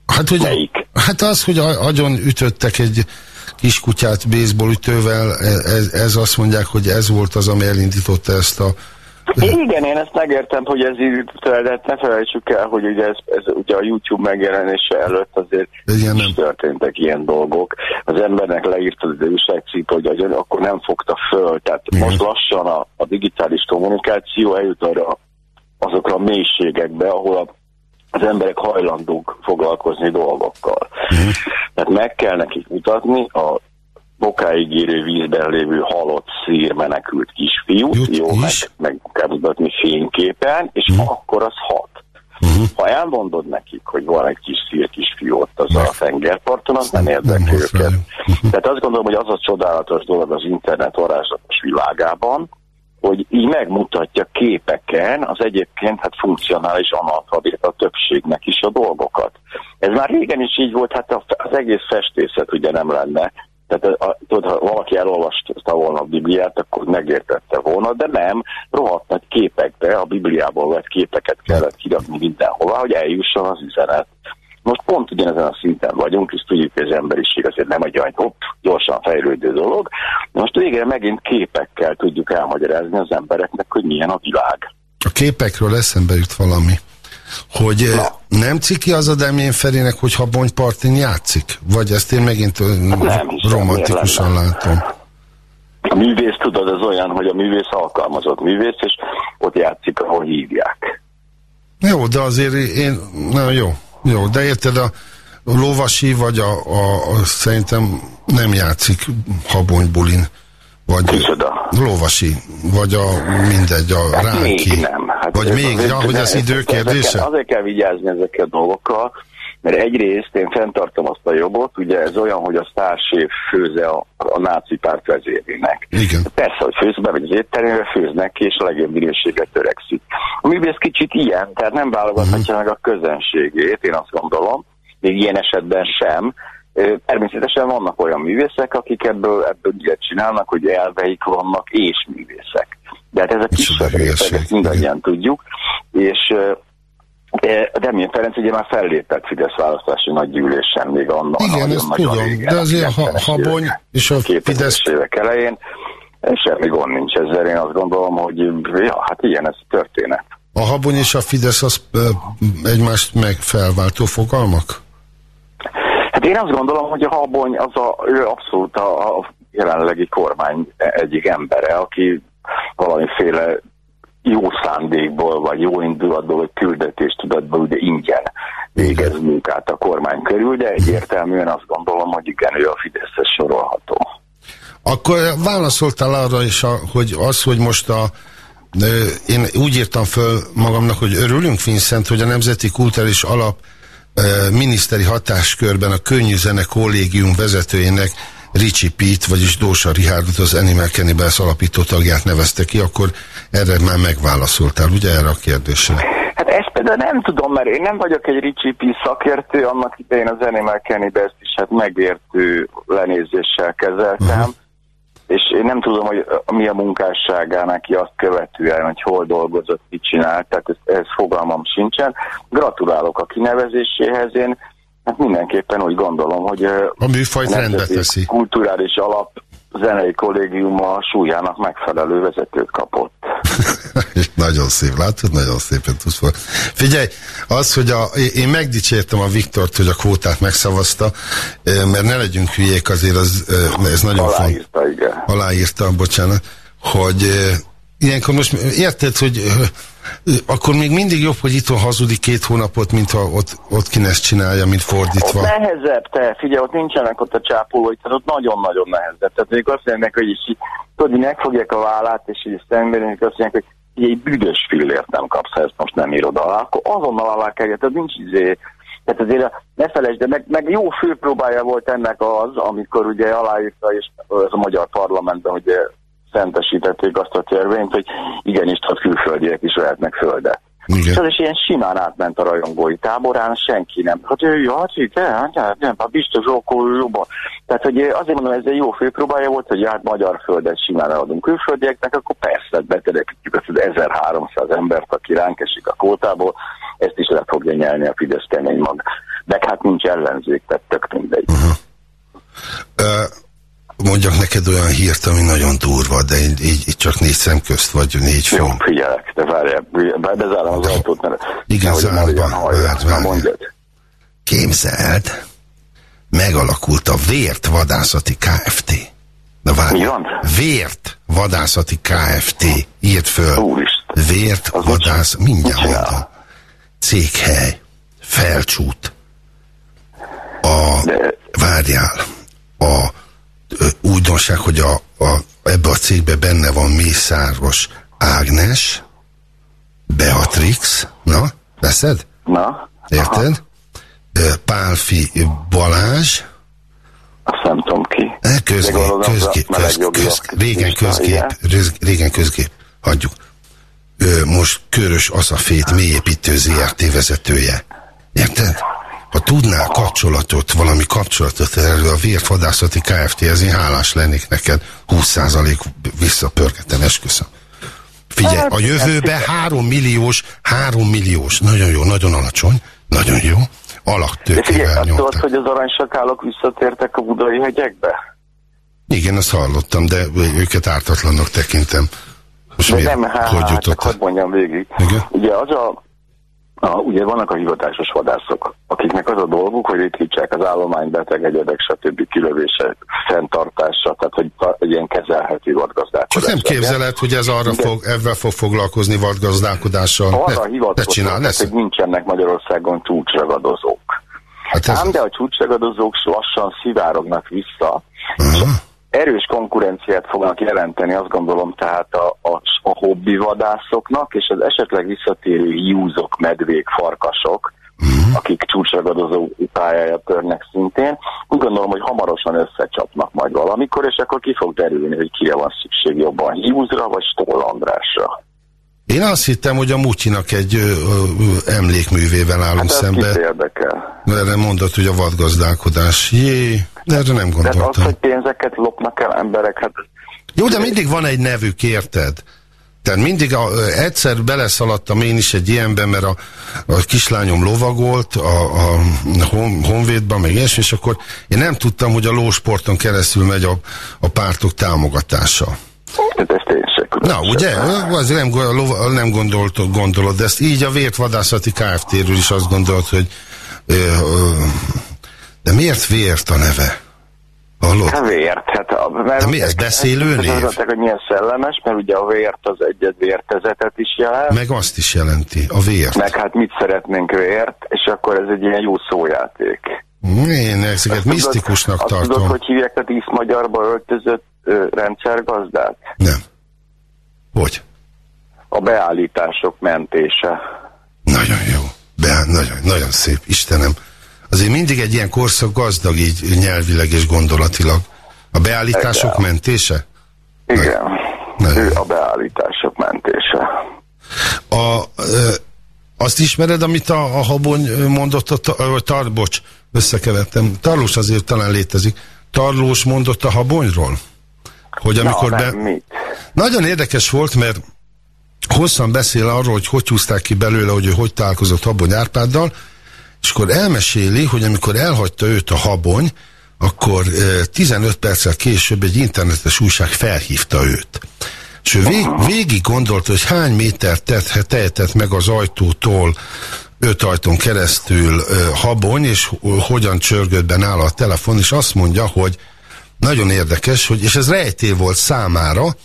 Speaker 1: Hát, hogy,
Speaker 5: Melyik?
Speaker 1: hát az, hogy agyon ütöttek egy kiskutyát baseball ütővel, e, ez, ez azt mondják, hogy ez volt az, ami elindította ezt a
Speaker 5: igen, én ezt megértem, hogy ez így, de ne felejtsük el, hogy ugye ez, ez ugye a YouTube megjelenése előtt azért
Speaker 1: Igen,
Speaker 5: is történtek ilyen dolgok. Az embernek leírta az újságcikk, hogy agyon, akkor nem fogta föl. Tehát Igen. most lassan a, a digitális kommunikáció eljut arra azokra a mélységekbe, ahol a, az emberek hajlandók foglalkozni dolgokkal. Igen. Tehát meg kell nekik mutatni a bokáig érő vízben lévő halott szír menekült kisfiút,
Speaker 1: Jut
Speaker 5: jó, meg, meg kell mutatni fényképen, és
Speaker 1: Mhm.
Speaker 5: akkor az hat.
Speaker 1: Uh-huh.
Speaker 5: Ha elmondod nekik, hogy van egy kis szír kisfiú ott az
Speaker 1: Meg-
Speaker 5: a tengerparton, az nem érdekli őket.
Speaker 1: Mhm.
Speaker 5: Tehát azt gondolom, hogy az a csodálatos dolog az internet varázslatos világában, hogy így megmutatja képeken az egyébként hát funkcionális analfabéta többségnek is a dolgokat. Ez már régen is így volt, hát a- az egész festészet ugye nem lenne. Tehát a, tudod, ha valaki elolvasta volna a Bibliát, akkor megértette volna, de nem, rohadt nagy képekbe, a Bibliából vett képeket kellett kirakni mindenhova, hogy eljusson az üzenet. Most pont ugyanezen a szinten vagyunk, és tudjuk, hogy az emberiség azért nem egy olyan hopp, gyorsan fejlődő dolog. De most végre megint képekkel tudjuk elmagyarázni az embereknek, hogy milyen a világ.
Speaker 1: A képekről eszembe jut valami, hogy eh, nem ciki az a Demjén Ferének, hogy Habonypartin játszik? Vagy ezt én megint eh,
Speaker 5: Nem hiszem,
Speaker 1: romantikusan látom.
Speaker 5: A művész, tudod, az olyan, hogy a művész alkalmazott művész, és ott játszik, ahol hívják.
Speaker 1: Jó, de azért én, na jó, jó, de érted, a lovasi vagy a, a, a szerintem nem játszik Habonybulin, vagy
Speaker 5: Kicsoda.
Speaker 1: lovasi, vagy a mindegy, a
Speaker 5: Hát
Speaker 1: ránki.
Speaker 5: még nem. Hát
Speaker 1: vagy még,
Speaker 5: azért-
Speaker 1: ja, hogy ez idő kérdése?
Speaker 5: Azért kell vigyázni ezekkel a dolgokkal, mert egyrészt én fenntartom azt a jogot, ugye ez olyan, hogy a sztársév főze a, a náci párt vezérének.
Speaker 1: Igen.
Speaker 5: Persze, hogy főz vagy az étterembe főznek ki, és a legjobb minőséget törekszik. A művész kicsit ilyen, tehát nem válogathatja meg a közönségét, én azt gondolom, még ilyen esetben sem. Természetesen vannak olyan művészek, akik ebből, ebből ilyet csinálnak, hogy elveik vannak és művészek. De hát ez a
Speaker 1: Micsoda
Speaker 5: kisebb ezt mindannyian tudjuk. És Demjén Ferenc ugye már fellépett Fidesz választási nagygyűlésen még annak.
Speaker 1: Igen, ezt
Speaker 5: nagyon
Speaker 1: tudom,
Speaker 5: régen,
Speaker 1: de azért ha,
Speaker 5: 90-es
Speaker 1: Habony és a
Speaker 5: 2000-es
Speaker 1: Fidesz
Speaker 5: évek elején, semmi gond nincs ezzel, én azt gondolom, hogy ja, hát ilyen ez történet.
Speaker 1: A Habony és a Fidesz az egymást megfelváltó fogalmak?
Speaker 5: Hát én azt gondolom, hogy a Habony az a, ő abszolút a, a jelenlegi kormány egyik embere, aki valamiféle jó szándékból, vagy jó indulatból, vagy küldetéstudatból ugye ingyen végez munkát a kormány körül, de egyértelműen azt gondolom, hogy igen, ő a Fideszes sorolható.
Speaker 1: Akkor válaszoltál arra is, hogy az, hogy most a én úgy írtam föl magamnak, hogy örülünk, Vincent, hogy a Nemzeti Kulturális Alap miniszteri hatáskörben a könnyű zene kollégium vezetőjének Ricsi Pete, vagyis Dósa Rihárdot, az Animal Cannibals alapító tagját nevezte ki, akkor erre már megválaszoltál, ugye erre a kérdésre?
Speaker 5: Hát ezt például nem tudom, mert én nem vagyok egy Ricsi P. szakértő, annak idején az Animal Cannibals is hát megértő lenézéssel kezeltem, uh-huh. És én nem tudom, hogy mi a munkásságá neki azt követően, hogy hol dolgozott, mit csinált, tehát ez, ez fogalmam sincsen. Gratulálok a kinevezéséhez, én hát mindenképpen úgy gondolom, hogy
Speaker 1: A műfajt rendbe teszi.
Speaker 5: Kulturális Alap zenei kollégiuma súlyának megfelelő vezetőt kapott. (laughs)
Speaker 1: nagyon szép, látod? Nagyon szépen tudsz fel. Figyelj, az, hogy a, én megdicsértem a Viktort, hogy a kvótát megszavazta, eh, mert ne legyünk hülyék, azért az, eh, ez nagyon fontos.
Speaker 5: Aláírta, igen.
Speaker 1: Aláírta, bocsánat, hogy eh, ilyenkor most érted, hogy akkor még mindig jobb, hogy itthon hazudik két hónapot, mint ha ott, ott ki ezt csinálja, mint
Speaker 5: Ott
Speaker 1: fordítva.
Speaker 5: nehezebb, te, figyelj, ott nincsenek ott a csápolói, tehát ott nagyon-nagyon nehezebb. Tehát még azt mondják, hogy is, tudod, megfogják a vállát, és így szemben, azt mondják, hogy egy büdös fillért nem kapsz, ha ezt most nem írod alá, akkor azonnal alá kell, tehát nincs izé, tehát azért a- ne felejtsd, de meg, meg jó főpróbája volt ennek az, amikor ugye aláírta, és az a magyar parlamentben ugye szentesítették azt a törvényt, hogy igenis, tehát külföldiek is vehetnek földet. És
Speaker 1: Igen.
Speaker 5: az is ilyen simán átment a rajongói táborán, senki nem. Hát ő, ja, hát hát hát nem, hát biztos akkor jobban. Tehát, hogy azért mondom, ez egy jó főpróbája volt, hogy hát magyar földet simán eladunk külföldieknek, akkor persze betelepítjük azt az 1300 embert, aki ránk esik a kótából, ezt is le fogja nyelni a Fidesz kemény mag. De hát nincs ellenzék, tehát tök mindegy.
Speaker 1: Ö, mondjak neked olyan hírt, ami nagyon durva, de így, így, csak négy szem közt, vagy négy
Speaker 5: Jó,
Speaker 1: film.
Speaker 5: figyelek, de várjál, be- bezárom az ajtót, mert
Speaker 1: Igen,
Speaker 5: nehogy
Speaker 1: zárd
Speaker 5: Marian
Speaker 1: be,
Speaker 5: hallja.
Speaker 1: várd,
Speaker 5: Na
Speaker 1: várj.
Speaker 5: mondjad.
Speaker 1: Képzeld, megalakult a Vért Vadászati Kft. Na várj? Vért Vadászati Kft. Írt föl.
Speaker 5: Úristen.
Speaker 1: Vért
Speaker 5: Az
Speaker 1: Vadász, mindjárt mondom. Céghely, felcsút. A,
Speaker 5: De-
Speaker 1: várjál, a újdonság, hogy a, a, ebbe a cégbe benne van Mészáros Ágnes, Beatrix, na, veszed?
Speaker 5: Na.
Speaker 1: Érted? Aha. Pálfi Balázs.
Speaker 5: Azt nem tudom ki.
Speaker 1: Közgép, közgép, közgép, közgép, régen közgép, régen közgép, hagyjuk. Most Körös Aszafét mélyépítő ZRT vezetője. Érted? Ha tudnál kapcsolatot, valami kapcsolatot erről a vértvadászati Kft-hez, én hálás lennék neked, 20% visszapörgetem, esküszöm. Figyelj, hát, a jövőben 3 milliós, 3 milliós, nagyon jó, nagyon alacsony, nagyon jó, alaktőkével
Speaker 5: nyomták. Tudod, hogy az aranysakálok visszatértek a budai hegyekbe?
Speaker 1: Igen, azt hallottam, de őket ártatlannak tekintem.
Speaker 5: Most de miért? nem, hát, hogy jutott? Hadd mondjam végig. Igen? Ugye az a a, ugye vannak a hivatásos vadászok, akiknek az a dolguk, hogy ritkítsák az állomány, beteg egyedek, stb. kilövése, fenntartása, tehát hogy egy ilyen kezelhető vadgazdálkodás.
Speaker 1: Csak nem képzeled, hogy ez arra fog, ebben fog foglalkozni vadgazdálkodással.
Speaker 5: Arra hivatkoznak, hogy nincsenek Magyarországon csúcsragadozók. Hát. Ám de a csúcsragadozók lassan szivárognak vissza, uh -huh erős konkurenciát fognak jelenteni, azt gondolom, tehát a, a, a hobbi vadászoknak, és az esetleg visszatérő hiúzok, medvék, farkasok, uh-huh. akik csúcsragadozó pályája törnek szintén. Úgy gondolom, hogy hamarosan összecsapnak majd valamikor, és akkor ki fog derülni, hogy kire van szükség jobban, hiúzra vagy Stoll Andrásra.
Speaker 1: Én azt hittem, hogy a Mutyinak egy ö, ö, emlékművével állunk hát szembe.
Speaker 5: érdekel.
Speaker 1: Erre mondott, hogy a vadgazdálkodás. Jé, de erre nem gondoltam. De
Speaker 5: az, hogy pénzeket lopnak el emberek, hát...
Speaker 1: Jó, de mindig van egy nevük, érted? Tehát mindig a, egyszer beleszaladtam én is egy ilyenben, mert a, a kislányom lovagolt a, a hon, Honvédban, meg ilyesmi, és akkor én nem tudtam, hogy a lósporton keresztül megy a, a pártok támogatása.
Speaker 5: Hát ezt én
Speaker 1: Na, ugye? Azért nem, nem gondolt, gondolod, de ezt így a vértvadászati Kft-ről is azt gondolt, hogy ö, ö, de miért vért a neve?
Speaker 5: Hallod? Hát vért. Hát a,
Speaker 1: mert de mi ez beszélő név?
Speaker 5: Mondták, hogy milyen szellemes, mert ugye a vért az egyet vértezetet is jelent.
Speaker 1: Meg azt is jelenti, a vért.
Speaker 5: Meg hát mit szeretnénk vért, és akkor ez egy ilyen jó szójáték.
Speaker 1: Én ezeket misztikusnak
Speaker 5: tudod,
Speaker 1: tartom.
Speaker 5: Azt tudod, hogy hívják a tíz magyarba öltözött ö, rendszergazdát?
Speaker 1: Nem. Hogy?
Speaker 5: A beállítások mentése.
Speaker 1: Nagyon jó. Be, nagyon, nagyon szép. Istenem. Azért mindig egy ilyen korszak gazdag így nyelvileg és gondolatilag. A beállítások Igen. mentése?
Speaker 5: Igen. Nagyon. Ő a beállítások mentése.
Speaker 1: A, ö, azt ismered, amit a, a Habony mondott, a, a, tar, bocs, összekevertem. Tarlós azért talán létezik. Tarlós mondott a Habonyról? Hogy amikor
Speaker 5: Na, be... mit?
Speaker 1: Nagyon érdekes volt, mert hosszan beszél arról, hogy hogy húzták ki belőle, hogy ő hogy találkozott Habony Árpáddal, és akkor elmeséli, hogy amikor elhagyta őt a Habony, akkor 15 perccel később egy internetes újság felhívta őt. És ő vég, végig gondolta, hogy hány méter tehetett meg az ajtótól öt ajtón keresztül habony, és hogyan csörgött be nála a telefon, és azt mondja, hogy nagyon érdekes, hogy, és ez rejtély volt számára,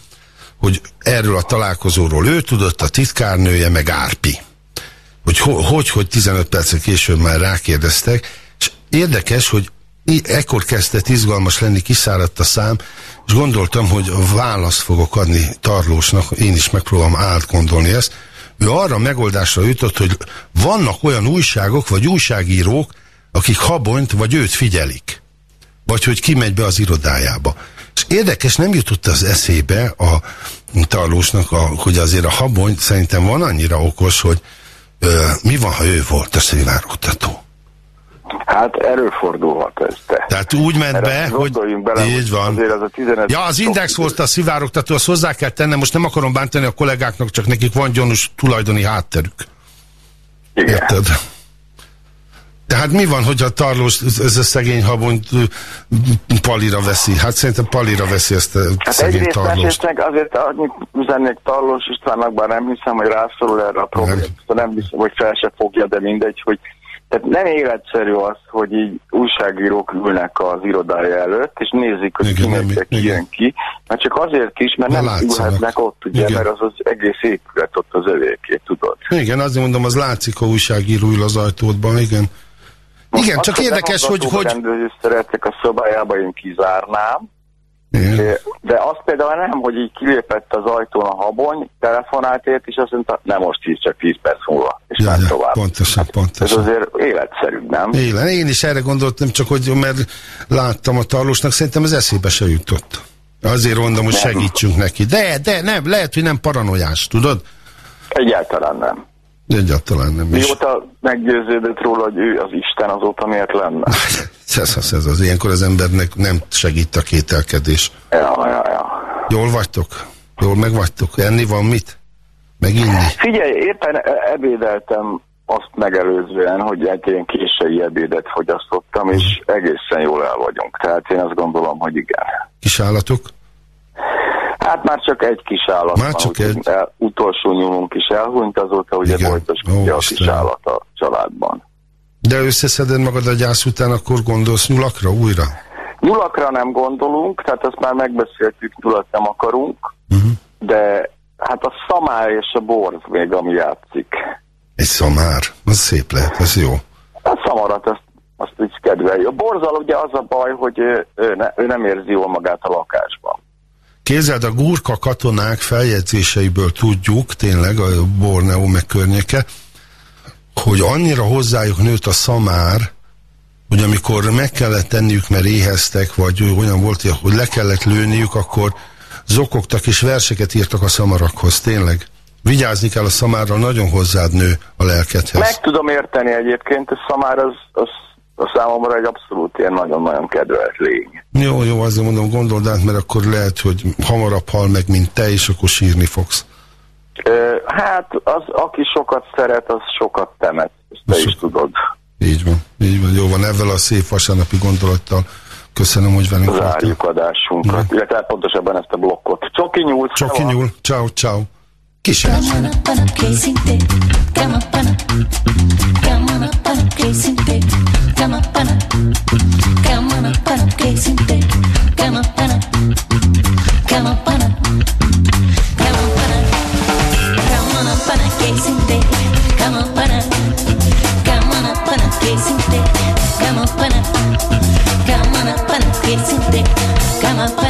Speaker 1: hogy erről a találkozóról ő tudott, a titkárnője, meg Árpi. Hogy hogy, hogy 15 percek később már rákérdeztek, és érdekes, hogy ekkor kezdett izgalmas lenni, kiszáradt a szám, és gondoltam, hogy választ fogok adni Tarlósnak, én is megpróbálom átgondolni ezt. Ő arra megoldásra jutott, hogy vannak olyan újságok, vagy újságírók, akik Habonyt, vagy őt figyelik. Vagy hogy kimegy be az irodájába. És érdekes, nem jutott az eszébe a Tarlósnak, a, hogy azért a habony szerintem van annyira okos, hogy ö, mi van, ha ő volt a szivárogtató?
Speaker 5: Hát előfordulhat ez, te.
Speaker 1: Tehát úgy ment be, hogy
Speaker 5: bele,
Speaker 1: így van.
Speaker 5: Azért az a 15
Speaker 1: ja, az Index volt a szivárogtató, azt hozzá kell tennem, most nem akarom bántani a kollégáknak, csak nekik van gyanús tulajdoni hátterük.
Speaker 5: Igen. Érted?
Speaker 1: Tehát mi van, hogyha Tarlós, ez a szegény habony palira veszi? Hát szerintem palira veszi ezt a hát szegény Tarlóst.
Speaker 5: meg azért annyit üzennék Tarlós Istvánnak, bár nem hiszem, hogy rászorul erre a problémát, nem. nem hiszem, hogy fel se fogja, de mindegy, hogy tehát nem életszerű az, hogy így újságírók ülnek az irodája előtt, és nézik, hogy igen, ki ki mert csak azért is, mert nem ülhetnek ott, ugye, igen. mert az az egész épület ott az övéké, tudod.
Speaker 1: Igen, azért mondom, az látszik, ha újságíró ül az ajtódban, igen.
Speaker 5: Most
Speaker 1: Igen, csak érdekes, hogy... hogy...
Speaker 5: rendező szeretek a szobájába, én kizárnám. De azt például nem, hogy így kilépett az ajtón a habony, telefonált ért, és azt mondta, nem most hisz, csak 10 perc múlva, és ja, ja, tovább.
Speaker 2: Pontosan, hát, pontosan.
Speaker 5: Ez azért életszerű, nem?
Speaker 2: Élen. Én is erre gondoltam, csak hogy mert láttam a tarlósnak, szerintem az eszébe se jutott. Azért mondom, hogy nem. segítsünk neki. De, de nem, lehet, hogy nem paranoiás, tudod?
Speaker 5: Egyáltalán nem.
Speaker 2: Egyáltalán nem
Speaker 5: is. Mióta meggyőződött róla, hogy ő az Isten, azóta miért lenne? (laughs)
Speaker 2: ez az, ez az. Ilyenkor az embernek nem segít a kételkedés.
Speaker 5: Ja, ja, ja.
Speaker 2: Jól vagytok? Jól megvagytok? Enni van mit? Meginni?
Speaker 5: Figyelj, éppen ebédeltem azt megelőzően, hogy egy ilyen késői ebédet fogyasztottam, és egészen jól el vagyunk. Tehát én azt gondolom, hogy igen.
Speaker 2: Kis állatok?
Speaker 5: Hát már csak egy kis állat
Speaker 2: már csak egy...
Speaker 5: El, utolsó nyúlunk is elhunyt, azóta ugye folytos a kis állat a családban.
Speaker 2: De összeszeded magad a gyász után, akkor gondolsz nyulakra újra?
Speaker 5: Nyulakra nem gondolunk, tehát azt már megbeszéltük, nyulat nem akarunk, uh-huh. de hát a szamár és a borz még, ami játszik.
Speaker 2: Egy szamár? Az szép lehet, az jó.
Speaker 5: A szamarat, azt, azt így kedveli. A borzal ugye az a baj, hogy ő, ő, ne, ő nem érzi jól magát a lakásban.
Speaker 2: Képzeld, a gurka katonák feljegyzéseiből tudjuk, tényleg a Borneo meg környéke, hogy annyira hozzájuk nőtt a szamár, hogy amikor meg kellett tenniük, mert éheztek, vagy olyan volt, hogy le kellett lőniük, akkor zokogtak és verseket írtak a szamarakhoz, tényleg. Vigyázni kell a szamárra, nagyon hozzád nő a lelkedhez.
Speaker 5: Meg tudom érteni egyébként, a szamár az, az a számomra egy abszolút ilyen nagyon-nagyon kedvelt lény.
Speaker 2: Jó, jó, azért mondom, gondold át, mert akkor lehet, hogy hamarabb hal meg, mint te, és akkor sírni fogsz.
Speaker 5: Ö, hát, az, aki sokat szeret, az sokat temet. Ezt te so... is tudod.
Speaker 2: Így van, így van. Jó van, ezzel a szép vasárnapi gondolattal köszönöm, hogy velünk
Speaker 5: Zárjuk adásunkat, mm. illetve pontosabban ezt a blokkot. Csoki nyúl!
Speaker 2: Csoki nyúl, ciao, ciao. Kísérlet. Come on, come on, come on, come on, casing day. Come on, come on, come on, come on, come on, come on, come on, casing day. Come on, come on, come on, come on, casing day. Come on, come on,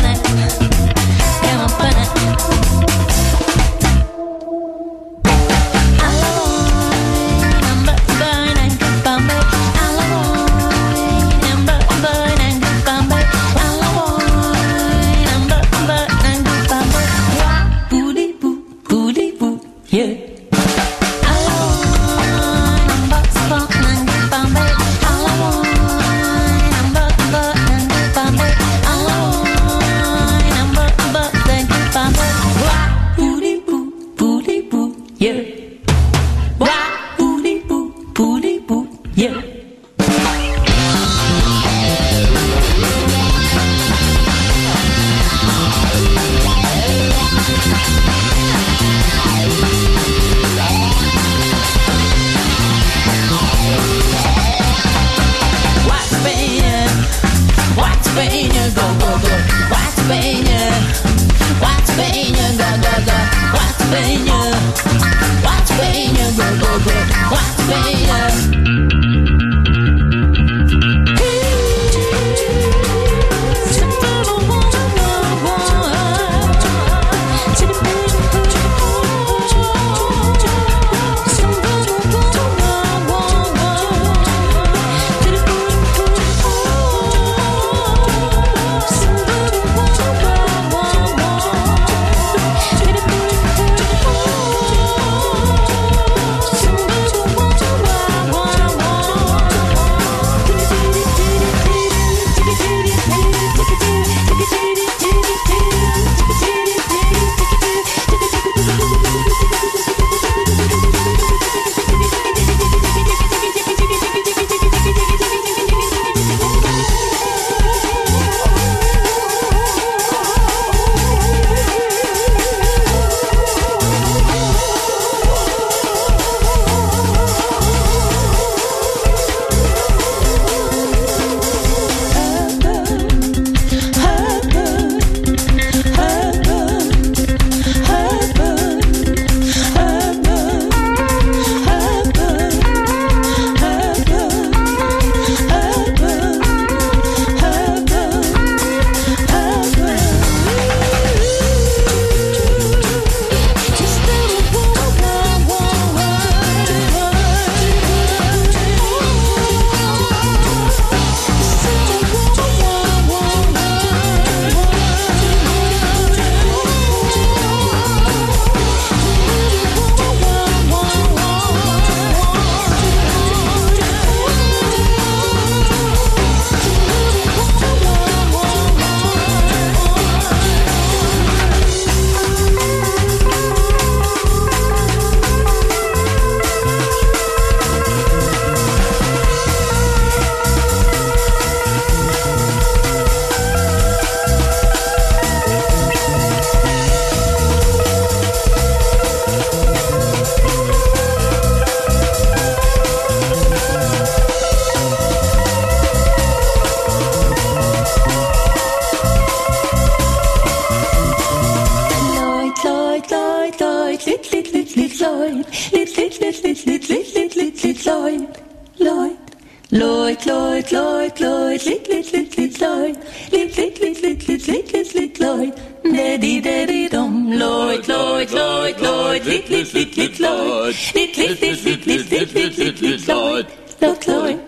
Speaker 2: Lloyd, Lloyd, Lloyd, Lloyd, lit, lit, lit, lit, Lloyd, lit, lit, lit, lit, lit, lit, lit, lit, Lloyd, daddy, daddy, dum, Lloyd, Lloyd, Lloyd, Lloyd, lit, lit, lit, lit, Lloyd, lit, lit, lit, lit, lit, lit, lit, lit, lit, Lloyd, Lloyd, Lloyd.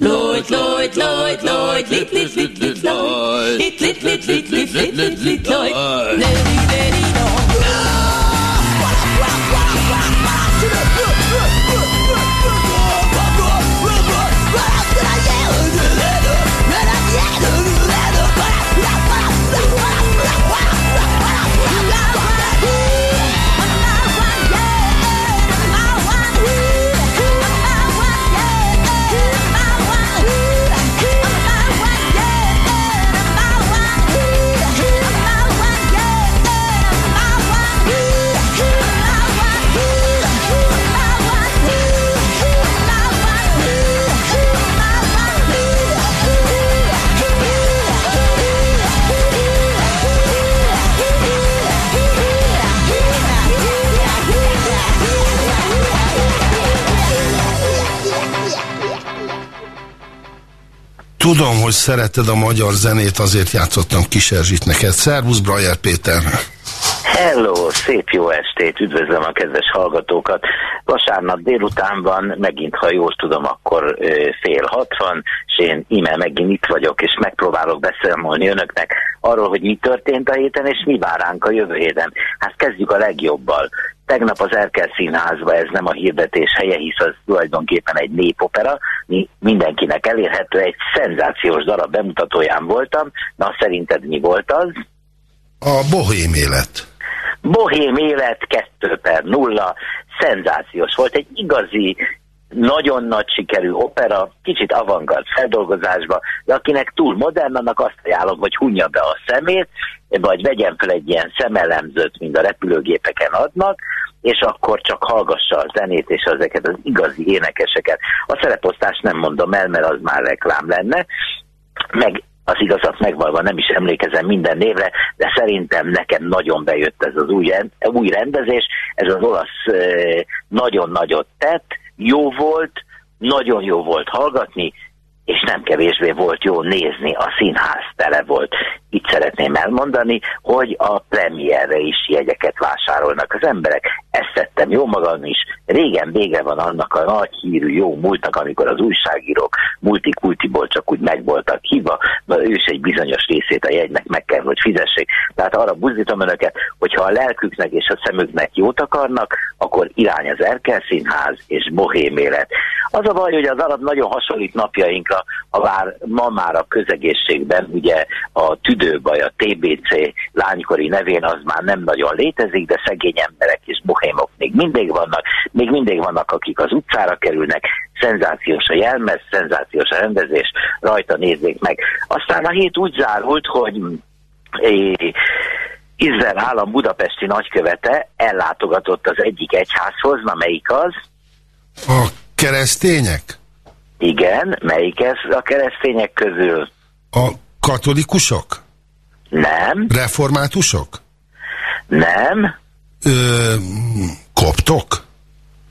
Speaker 2: Lloyd, Lloyd, Lloyd, Lloyd, lit, lit, lit, lit, Lloyd, lit, lit, lit, lit, lit, lit, lit, lit, Lloyd,
Speaker 6: Tudom, hogy szereted a magyar zenét, azért játszottam Kis Erzsit neked. Szervusz, Brajer Péter!
Speaker 7: Hello, szép jó estét, üdvözlöm a kedves hallgatókat. Vasárnap délután van, megint, ha jól tudom, akkor fél hatvan, és én íme megint itt vagyok, és megpróbálok beszámolni önöknek arról, hogy mi történt a héten, és mi vár ránk a jövő héten. Hát kezdjük a legjobbal. Tegnap az Erkel Színházba, ez nem a hirdetés helye, hisz az tulajdonképpen egy népopera, mi mindenkinek elérhető, egy szenzációs darab bemutatóján voltam. Na, szerinted mi volt az?
Speaker 6: A bohém élet.
Speaker 7: Bohém élet 2 per 0, szenzációs volt, egy igazi, nagyon nagy sikerű opera, kicsit avantgard feldolgozásba, de akinek túl modern, annak azt ajánlom, hogy hunja be a szemét, vagy vegyen fel egy ilyen szemelemzőt, mint a repülőgépeken adnak, és akkor csak hallgassa a zenét és ezeket az igazi énekeseket. A szereposztást nem mondom el, mert az már reklám lenne, meg az igazat megvalva nem is emlékezem minden névre, de szerintem nekem nagyon bejött ez az új, új rendezés, ez az olasz nagyon nagyot tett, jó volt, nagyon jó volt hallgatni, és nem kevésbé volt jó nézni, a színház tele volt. Itt szeretném elmondani, hogy a premierre is jegyeket vásárolnak az emberek. Ezt tettem jó magam is. Régen vége van annak a nagy hírű jó múltnak, amikor az újságírók multikultiból csak úgy meg hívva, mert ő is egy bizonyos részét a jegynek meg kell, hogy fizessék. Tehát arra buzdítom önöket, hogyha a lelküknek és a szemüknek jót akarnak, akkor irány az Erkel Színház és Bohém élet. Az a baj, hogy az arab nagyon hasonlít napjainkra, ha bár ma már a közegészségben ugye a tüdőbaj, a TBC lánykori nevén az már nem nagyon létezik, de szegény emberek és bohémok még mindig vannak, még mindig vannak, akik az utcára kerülnek, szenzációs a jelmez, szenzációs a rendezés, rajta nézzék meg. Aztán a hét úgy zárult, hogy Izrael állam budapesti nagykövete ellátogatott az egyik egyházhoz, na melyik az?
Speaker 6: A keresztények?
Speaker 7: Igen, melyik ez a keresztények közül?
Speaker 6: A katolikusok?
Speaker 7: Nem.
Speaker 6: Reformátusok?
Speaker 7: Nem.
Speaker 6: Ö, koptok?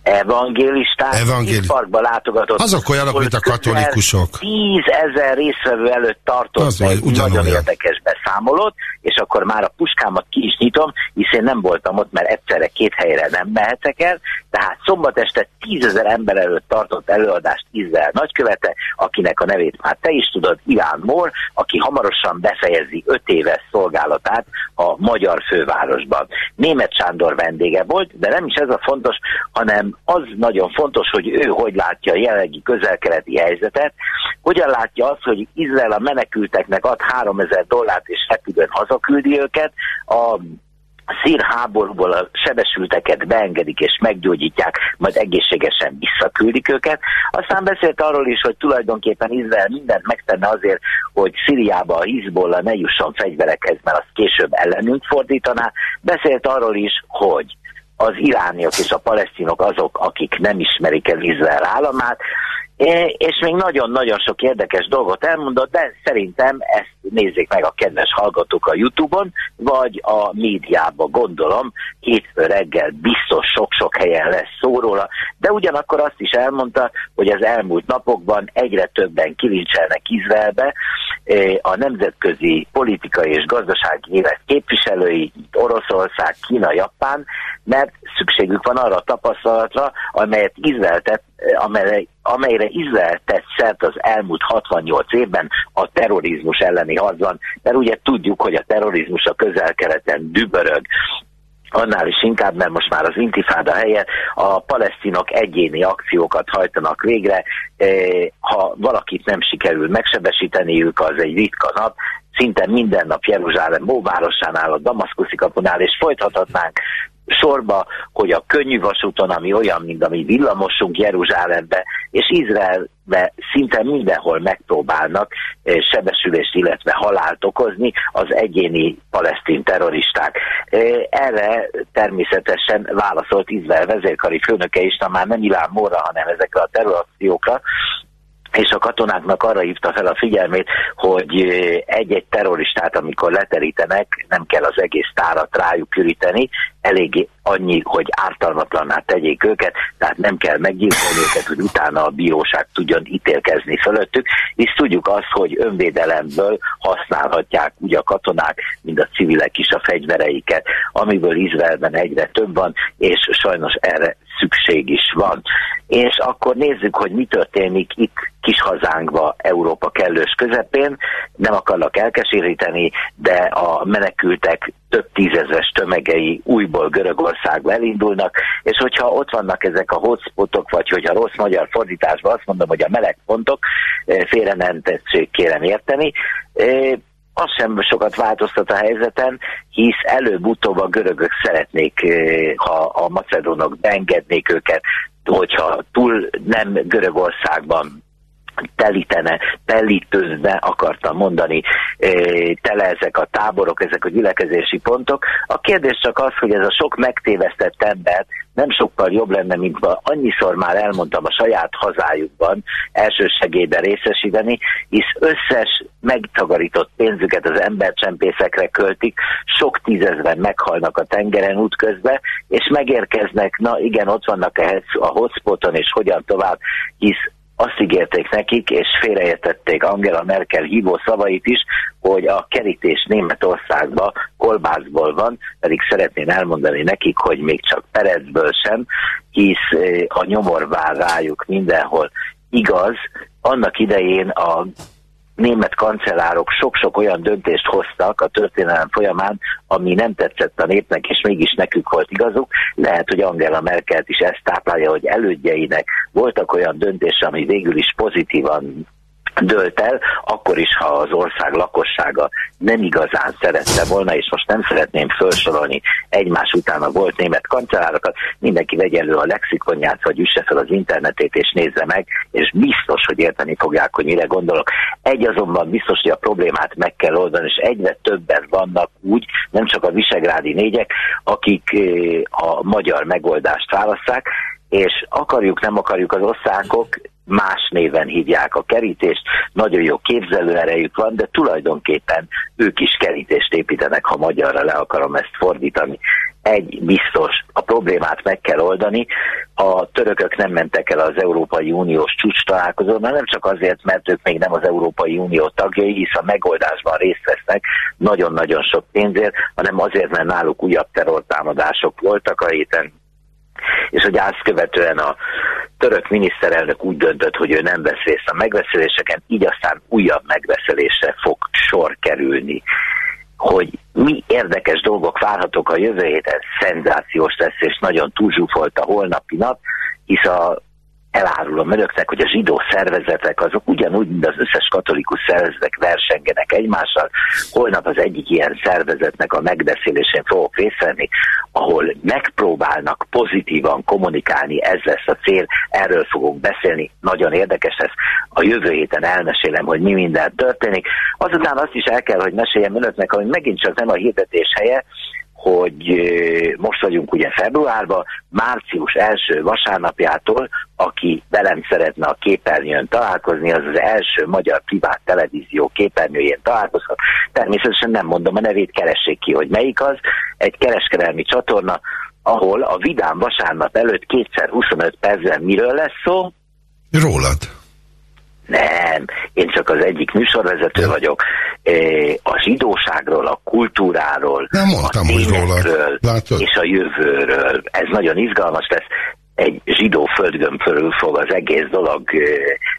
Speaker 7: Evangélisták
Speaker 6: Evangéli...
Speaker 7: parkba látogatott.
Speaker 6: Azok olyanok, mint a katolikusok.
Speaker 7: Tízezer részvevő előtt tartott
Speaker 6: Az
Speaker 7: egy nagyon érdekes beszámolót, és akkor már a puskámat ki is nyitom, hiszen nem voltam ott, mert egyszerre két helyre nem mehetek el, tehát szombat este tízezer ember előtt tartott előadást Izrael nagykövete, akinek a nevét már te is tudod, Iván Mór, aki hamarosan befejezi öt éves szolgálatát a magyar fővárosban. Német Sándor vendége volt, de nem is ez a fontos, hanem az nagyon fontos, hogy ő hogy látja a jelenlegi közelkeleti helyzetet, hogyan látja azt, hogy Izrael a menekülteknek ad 3000 dollárt és repülőn hazaküldi őket, a szír háborúból a sebesülteket beengedik és meggyógyítják, majd egészségesen visszaküldik őket. Aztán beszélt arról is, hogy tulajdonképpen Izrael mindent megtenne azért, hogy Szíriába a Hizbollah ne jusson fegyverekhez, mert azt később ellenünk fordítaná. Beszélt arról is, hogy az irániak és a palesztinok azok, akik nem ismerik el Izrael államát, és még nagyon-nagyon sok érdekes dolgot elmondott, de szerintem ezt nézzék meg a kedves hallgatók a Youtube-on, vagy a médiában, gondolom, hétfő reggel biztos sok-sok helyen lesz szó róla, de ugyanakkor azt is elmondta, hogy az elmúlt napokban egyre többen kilincselnek Izraelbe, a nemzetközi politikai és gazdasági élet képviselői, Oroszország, Kína, Japán, mert szükségük van arra a tapasztalatra, amelyet Izrael tett, amelyre, amelyre Izrael tett szert az elmúlt 68 évben a terrorizmus elleni harcban, mert ugye tudjuk, hogy a terrorizmus a közel-keleten dübörög, annál is inkább, mert most már az intifáda helyett a palesztinok egyéni akciókat hajtanak végre. Ha valakit nem sikerül megsebesíteniük, az egy ritka nap, szinte minden nap Jeruzsálem óvárosánál, a Damaszkuszi kapunál, és folytathatnánk sorba, hogy a könnyű vasúton, ami olyan, mint ami villamosunk Jeruzsálembe, és Izraelbe szinte mindenhol megpróbálnak eh, sebesülést, illetve halált okozni az egyéni palesztin terroristák. Eh, erre természetesen válaszolt Izrael vezérkari főnöke is, már nem Ilán Móra, hanem ezekre a terrorakciókra, és a katonáknak arra hívta fel a figyelmét, hogy egy-egy terroristát, amikor leterítenek, nem kell az egész tárat rájuk üríteni, elég annyi, hogy ártalmatlanná tegyék őket, tehát nem kell meggyilkolni őket, hogy utána a bíróság tudjon ítélkezni fölöttük, és tudjuk azt, hogy önvédelemből használhatják úgy a katonák, mint a civilek is a fegyvereiket, amiből Izraelben egyre több van, és sajnos erre szükség is van. És akkor nézzük, hogy mi történik itt kis hazánkba, Európa kellős közepén. Nem akarlak elkeséríteni, de a menekültek több tízezres tömegei újból Görögországba elindulnak, és hogyha ott vannak ezek a hotspotok, vagy hogyha rossz magyar fordításban azt mondom, hogy a melegpontok, eh, félre nem tetszik, kérem érteni, eh, az sem sokat változtat a helyzeten, hisz előbb-utóbb a görögök szeretnék, eh, ha a macedónok beengednék őket, hogyha túl nem Görögországban telítene, telítőzne, akartam mondani, tele ezek a táborok, ezek a gyülekezési pontok. A kérdés csak az, hogy ez a sok megtévesztett ember nem sokkal jobb lenne, mint annyiszor már elmondtam a saját hazájukban elsősegélyben részesíteni, hisz összes megtagarított pénzüket az embercsempészekre költik, sok tízezren meghalnak a tengeren útközben, és megérkeznek, na igen, ott vannak a hotspoton, és hogyan tovább, hisz azt ígérték nekik, és félreértették Angela Merkel hívó szavait is, hogy a kerítés Németországba kolbászból van, pedig szeretném elmondani nekik, hogy még csak Perecből sem, hisz eh, a nyomor vár rájuk mindenhol. Igaz, annak idején a német kancellárok sok-sok olyan döntést hoztak a történelem folyamán, ami nem tetszett a népnek, és mégis nekük volt igazuk. Lehet, hogy Angela Merkelt is ezt táplálja, hogy elődjeinek voltak olyan döntése, ami végül is pozitívan dölt el, akkor is, ha az ország lakossága nem igazán szerette volna, és most nem szeretném felsorolni egymás után a volt német kancellárokat, mindenki vegye elő a lexikonját, vagy üsse fel az internetét, és nézze meg, és biztos, hogy érteni fogják, hogy mire gondolok. Egy azonban biztos, hogy a problémát meg kell oldani, és egyre többen vannak úgy, nem csak a visegrádi négyek, akik eh, a magyar megoldást választák, és akarjuk, nem akarjuk az osztákok, más néven hívják a kerítést, nagyon jó képzelőerejük van, de tulajdonképpen ők is kerítést építenek, ha magyarra le akarom ezt fordítani. Egy biztos, a problémát meg kell oldani. A törökök nem mentek el az Európai Uniós csúcs találkozón, nem csak azért, mert ők még nem az Európai Unió tagjai, hisz a megoldásban részt vesznek nagyon-nagyon sok pénzért, hanem azért, mert náluk újabb terrortámadások voltak a héten, és hogy azt követően a török miniszterelnök úgy döntött, hogy ő nem vesz részt a megbeszéléseken, így aztán újabb megbeszélésre fog sor kerülni. Hogy mi érdekes dolgok várhatók a jövő héten, szenzációs lesz, és nagyon túlzsúfolt a holnapi nap, hisz a elárulom önöknek, hogy a zsidó szervezetek azok ugyanúgy, mint az összes katolikus szervezetek versengenek egymással. Holnap az egyik ilyen szervezetnek a megbeszélésén fogok részt venni, ahol megpróbálnak pozitívan kommunikálni, ez lesz a cél, erről fogok beszélni, nagyon érdekes ez. A jövő héten elmesélem, hogy mi minden történik. Azután azt is el kell, hogy meséljem önöknek, hogy megint csak nem a hirdetés helye, hogy most vagyunk ugye februárban, március első vasárnapjától, aki velem szeretne a képernyőn találkozni, az az első magyar privát televízió képernyőjén találkozhat. Természetesen nem mondom a nevét, keressék ki, hogy melyik az. Egy kereskedelmi csatorna, ahol a vidám vasárnap előtt kétszer 25 percben miről lesz szó?
Speaker 1: Rólad.
Speaker 7: Nem, én csak az egyik műsorvezető ja. vagyok. A zsidóságról, a kultúráról,
Speaker 1: Nem mondtam,
Speaker 7: a
Speaker 1: rólad.
Speaker 7: és a jövőről. Ez nagyon izgalmas lesz. Egy zsidó földgömb fölül fog az egész dolog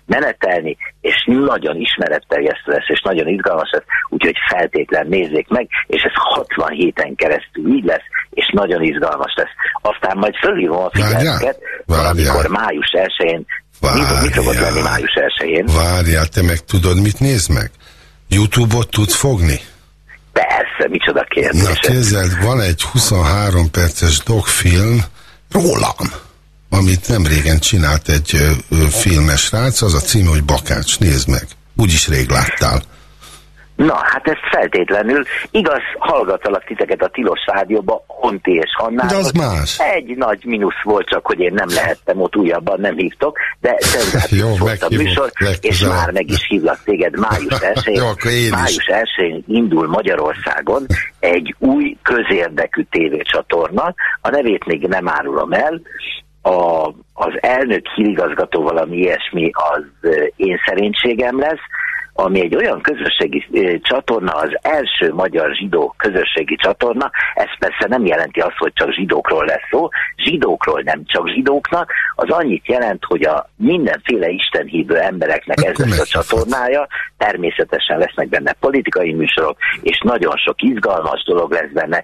Speaker 7: menetelni, és nagyon ismeretterjesztő lesz, és nagyon izgalmas lesz, úgyhogy feltétlen nézzék meg, és ez 60 héten keresztül így lesz, és nagyon izgalmas lesz. Aztán majd fölhívom a figyelmeket, amikor május 1-én Várjál. Mi szokott lenni május 1-én?
Speaker 1: Várjál, te meg tudod, mit néz meg? Youtube-ot tudsz fogni?
Speaker 7: Persze, micsoda kérdés.
Speaker 1: Na képzeld, van egy 23 perces dogfilm rólam, amit nem régen csinált egy ö, ö, filmes rác, az a cím, hogy Bakács, nézd meg. Úgyis rég láttál.
Speaker 7: Na, hát ez feltétlenül. Igaz, hallgatalak titeket a Tilos Rádióba, Honti és Hannál.
Speaker 1: De az más.
Speaker 7: Egy nagy mínusz volt csak, hogy én nem lehettem ott újabban, nem hívtok, de (laughs)
Speaker 1: Jó,
Speaker 7: volt a műsor, és már meg is hívlak téged május (laughs) 1-én. május 1 indul Magyarországon egy új közérdekű tévécsatorna, a nevét még nem árulom el, a, az elnök hírigazgató valami ilyesmi az én szerénységem lesz, ami egy olyan közösségi csatorna, az első magyar zsidó közösségi csatorna, ez persze nem jelenti azt, hogy csak zsidókról lesz szó, zsidókról nem csak zsidóknak, az annyit jelent, hogy a mindenféle istenhívő embereknek ez lesz a csatornája, természetesen lesznek benne politikai műsorok, és nagyon sok izgalmas dolog lesz benne.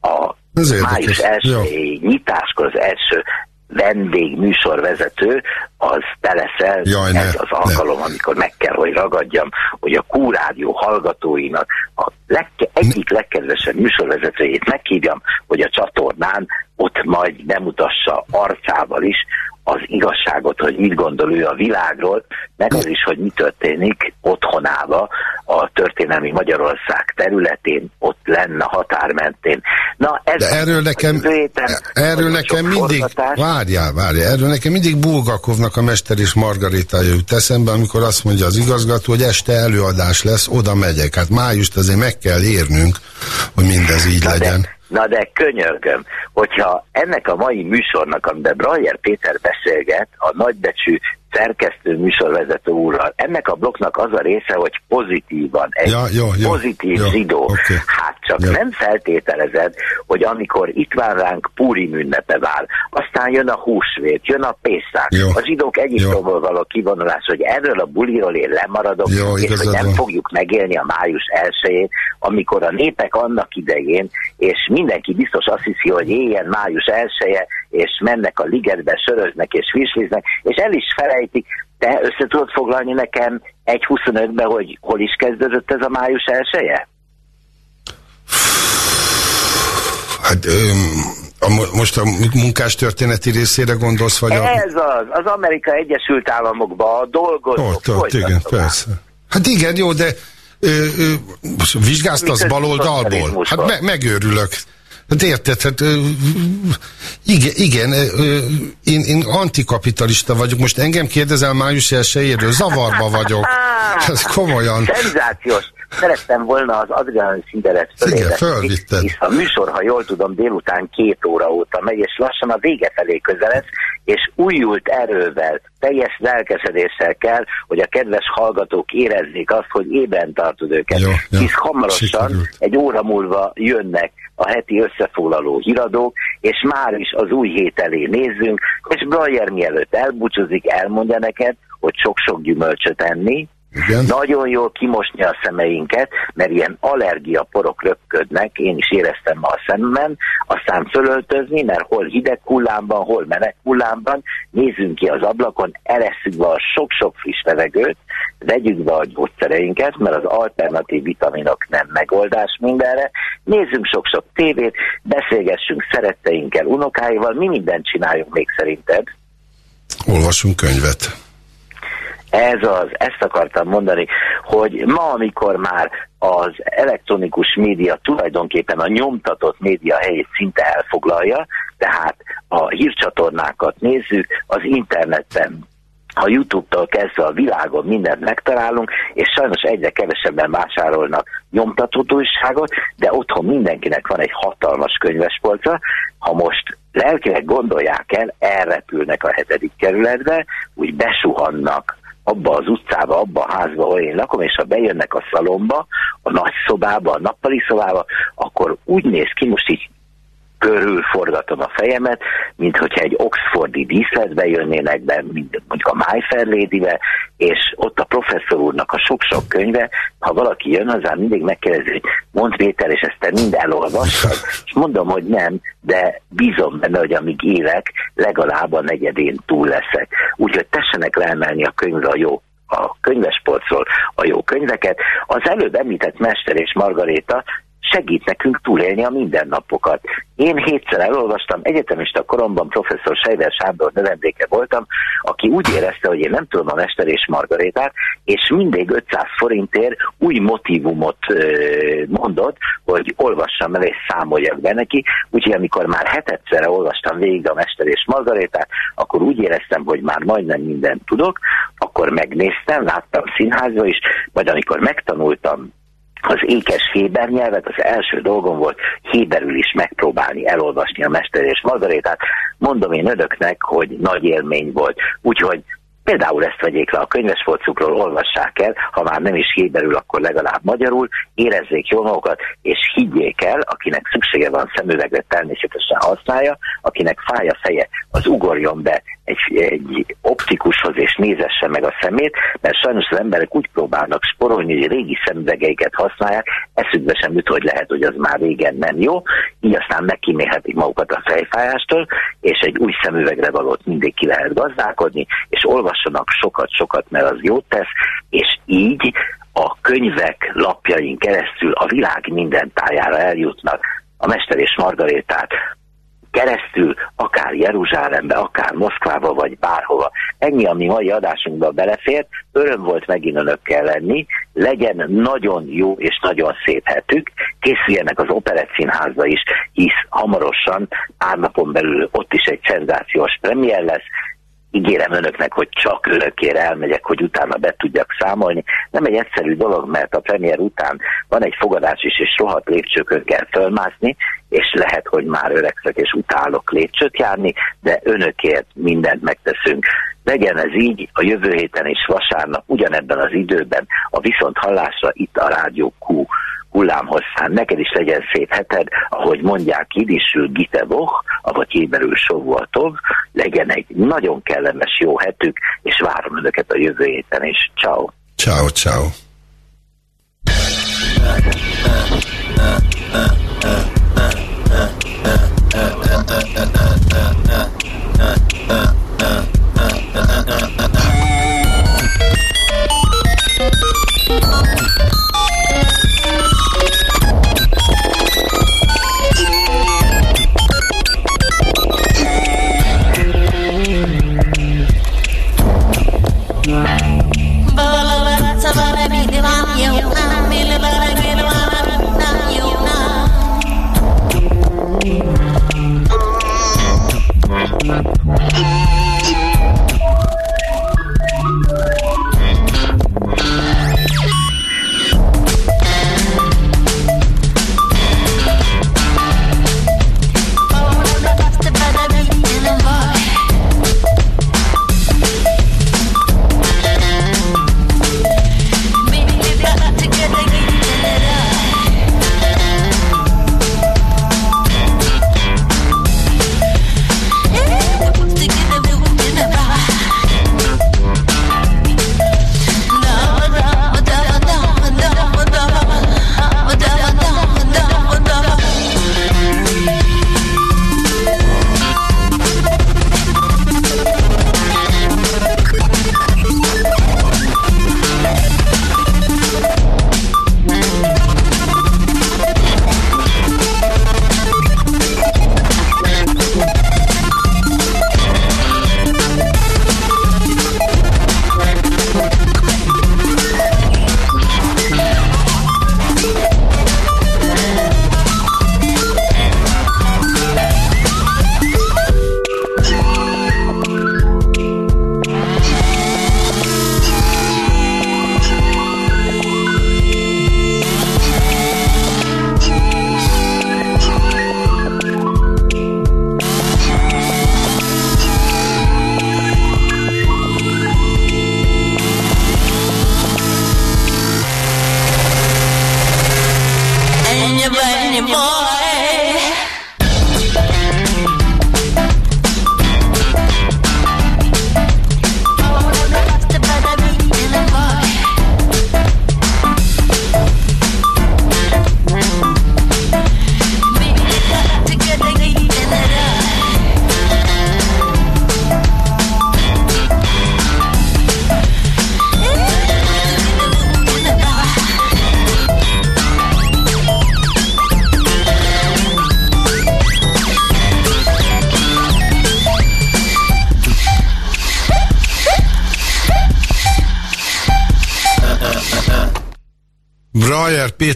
Speaker 7: A május első nyitáskor az első vendég műsorvezető, az te leszel,
Speaker 1: Jaj,
Speaker 7: ez ne, az alkalom, ne. amikor meg kell, hogy ragadjam, hogy a Q-rádió hallgatóinak a legke, egyik legkedvesebb műsorvezetőjét meghívjam, hogy a csatornán ott majd bemutassa arcával is az igazságot, hogy mit gondol ő a világról, meg az is, hogy mi történik otthonába, a történelmi Magyarország területén, ott lenne a határ mentén.
Speaker 1: Na, ez De erről nekem, héten, erről nekem mindig, forgatás. várjál, várjál, erről nekem mindig Bulgakovnak a Mester és Margarita jut eszembe, amikor azt mondja az igazgató, hogy este előadás lesz, oda megyek. Hát májust azért meg kell érnünk, hogy mindez így
Speaker 7: Na
Speaker 1: legyen.
Speaker 7: De, Na de könyörgöm, hogyha ennek a mai műsornak, amiben Brajer Péter beszélget, a nagybecsű szerkesztő műsorvezető úrral. Ennek a blokknak az a része, hogy pozitívan, egy
Speaker 1: ja, jó, jó,
Speaker 7: pozitív
Speaker 1: jó,
Speaker 7: zsidó.
Speaker 1: Okay.
Speaker 7: Hát csak
Speaker 1: jó.
Speaker 7: nem feltételezed, hogy amikor itt van ránk Púri ünnepe vár, aztán jön a húsvét, jön a pészák,
Speaker 1: jó.
Speaker 7: a zsidók Egyiptomból való kivonulás, hogy erről a buliról én lemaradok,
Speaker 1: jó,
Speaker 7: és hogy nem fogjuk megélni a május elsőjét, amikor a népek annak idején, és mindenki biztos azt hiszi, hogy éljen május elsője, és mennek a ligetbe, söröznek és visliznek, és el is felejtik, te össze tudod foglalni nekem egy 25-be, hogy hol is kezdődött ez a május elsője?
Speaker 1: Hát öm, a, most a munkás történeti részére gondolsz, vagy
Speaker 7: a... Ez az, az Amerika Egyesült Államokban a dolgozók.
Speaker 1: Ott, ott, igen, persze. Hát igen, jó, de ö, ö, vizsgáztasz baloldalból? Hát me megőrülök. Hát érted, hát igen, igen én, én antikapitalista vagyok. Most engem kérdezel május 1 zavarba vagyok. (laughs) Ez komolyan.
Speaker 7: Szenzációs. Szerettem volna az adrenalin szintelet
Speaker 1: föléleszteni,
Speaker 7: hisz a műsor, ha jól tudom, délután két óra óta megy, és lassan a vége felé közelez, és újult erővel, teljes lelkesedéssel kell, hogy a kedves hallgatók érezzék azt, hogy ében tartod őket.
Speaker 1: Jó, jó,
Speaker 7: hisz hamarosan, sikerült. egy óra múlva jönnek a heti összefoglaló híradók, és már is az új hét elé nézzünk, és Brajer mielőtt elbúcsúzik, elmondja neked, hogy sok-sok gyümölcsöt enni,
Speaker 1: igen.
Speaker 7: Nagyon jól kimosni a szemeinket, mert ilyen allergia porok röpködnek, én is éreztem ma a szemben, aztán fölöltözni, mert hol hideg hullámban, hol meleg hullámban, nézzünk ki az ablakon, eresszük be a sok-sok friss levegőt, vegyük be a gyógyszereinket, mert az alternatív vitaminok nem megoldás mindenre, nézzünk sok-sok tévét, beszélgessünk szeretteinkkel, unokáival, mi mindent csináljunk még szerinted?
Speaker 1: Olvasunk könyvet
Speaker 7: Ez az, ezt akartam mondani, hogy ma, amikor már az elektronikus média tulajdonképpen a nyomtatott média helyét szinte elfoglalja, tehát a hírcsatornákat nézzük, az interneten a YouTube-tól kezdve a világon mindent megtalálunk, és sajnos egyre kevesebben vásárolnak nyomtatott újságot, de otthon mindenkinek van egy hatalmas könyvespolca. Ha most lelkileg gondolják el, elrepülnek a hetedik kerületbe, úgy besuhannak abba az utcába, abba a házba, ahol én lakom, és ha bejönnek a szalomba, a nagy szobába, a nappali szobába, akkor úgy néz ki, most így körül forgatom a fejemet, mint hogyha egy oxfordi díszletbe jönnének be, mint mondjuk a My Fair Lady-be, és ott a professzor úrnak a sok-sok könyve, ha valaki jön hozzá, mindig megkérdezi, hogy mondd Péter, és ezt te mind elolvastad? És mondom, hogy nem, de bízom benne, hogy amíg élek, legalább a negyedén túl leszek. Úgyhogy tessenek leemelni a könyvre a jó a könyvesportról a jó könyveket. Az előbb említett Mester és Margaréta segít nekünk túlélni a mindennapokat. Én hétszer elolvastam, egyetemista koromban professzor Sejver Sándor növendéke voltam, aki úgy érezte, hogy én nem tudom a Mester és Margarétát, és mindig 500 forintért új motivumot mondott, hogy olvassam el és számoljak be neki, úgyhogy amikor már hetedszerre olvastam végig a Mester és Margarétát, akkor úgy éreztem, hogy már majdnem mindent tudok, akkor megnéztem, láttam színházba is, majd amikor megtanultam az ékes Héber nyelvet, az első dolgom volt Héberül is megpróbálni elolvasni a Mester és Margarétát. Mondom én önöknek, hogy nagy élmény volt. Úgyhogy Például ezt vegyék le a könyvesfolcukról, olvassák el, ha már nem is héberül, akkor legalább magyarul, érezzék jól magukat, és higgyék el, akinek szüksége van szemüvegre, természetesen használja, akinek fáj a feje, az ugorjon be egy, egy optikushoz és nézesse meg a szemét, mert sajnos az emberek úgy próbálnak sporolni, hogy régi szemüvegeiket használják, eszükbe sem jut, hogy lehet, hogy az már régen nem jó, így aztán megkímélhetik magukat a fejfájástól, és egy új szemüvegre valót mindig ki lehet gazdálkodni, és olvassanak sokat-sokat, mert az jót tesz, és így a könyvek lapjain keresztül a világ minden tájára eljutnak. A Mester és Margarétát keresztül, akár Jeruzsálembe, akár Moszkvába, vagy bárhova. Ennyi, ami mai adásunkban belefért, öröm volt megint önökkel lenni, legyen nagyon jó és nagyon szép hetük, készüljenek az Operett Színházba is, hisz hamarosan, pár napon belül ott is egy szenzációs premier lesz, ígérem önöknek, hogy csak önökére elmegyek, hogy utána be tudjak számolni. Nem egy egyszerű dolog, mert a premier után van egy fogadás is, és rohadt lépcsőkön kell fölmászni, és lehet, hogy már öregszek és utálok lépcsőt járni, de önökért mindent megteszünk. Legyen ez így a jövő héten és vasárnap ugyanebben az időben a viszont hallásra itt a Rádió Q hullámhosszán, neked is legyen szép heted, ahogy mondják idisül gitevok, avagy héberül sovvoltov, legyen egy nagyon kellemes jó hetük, és várom önöket a jövő héten is. Ciao.
Speaker 6: Ciao, ciao.
Speaker 1: Uh, uh, uh, uh, uh, uh, uh, uh, uh.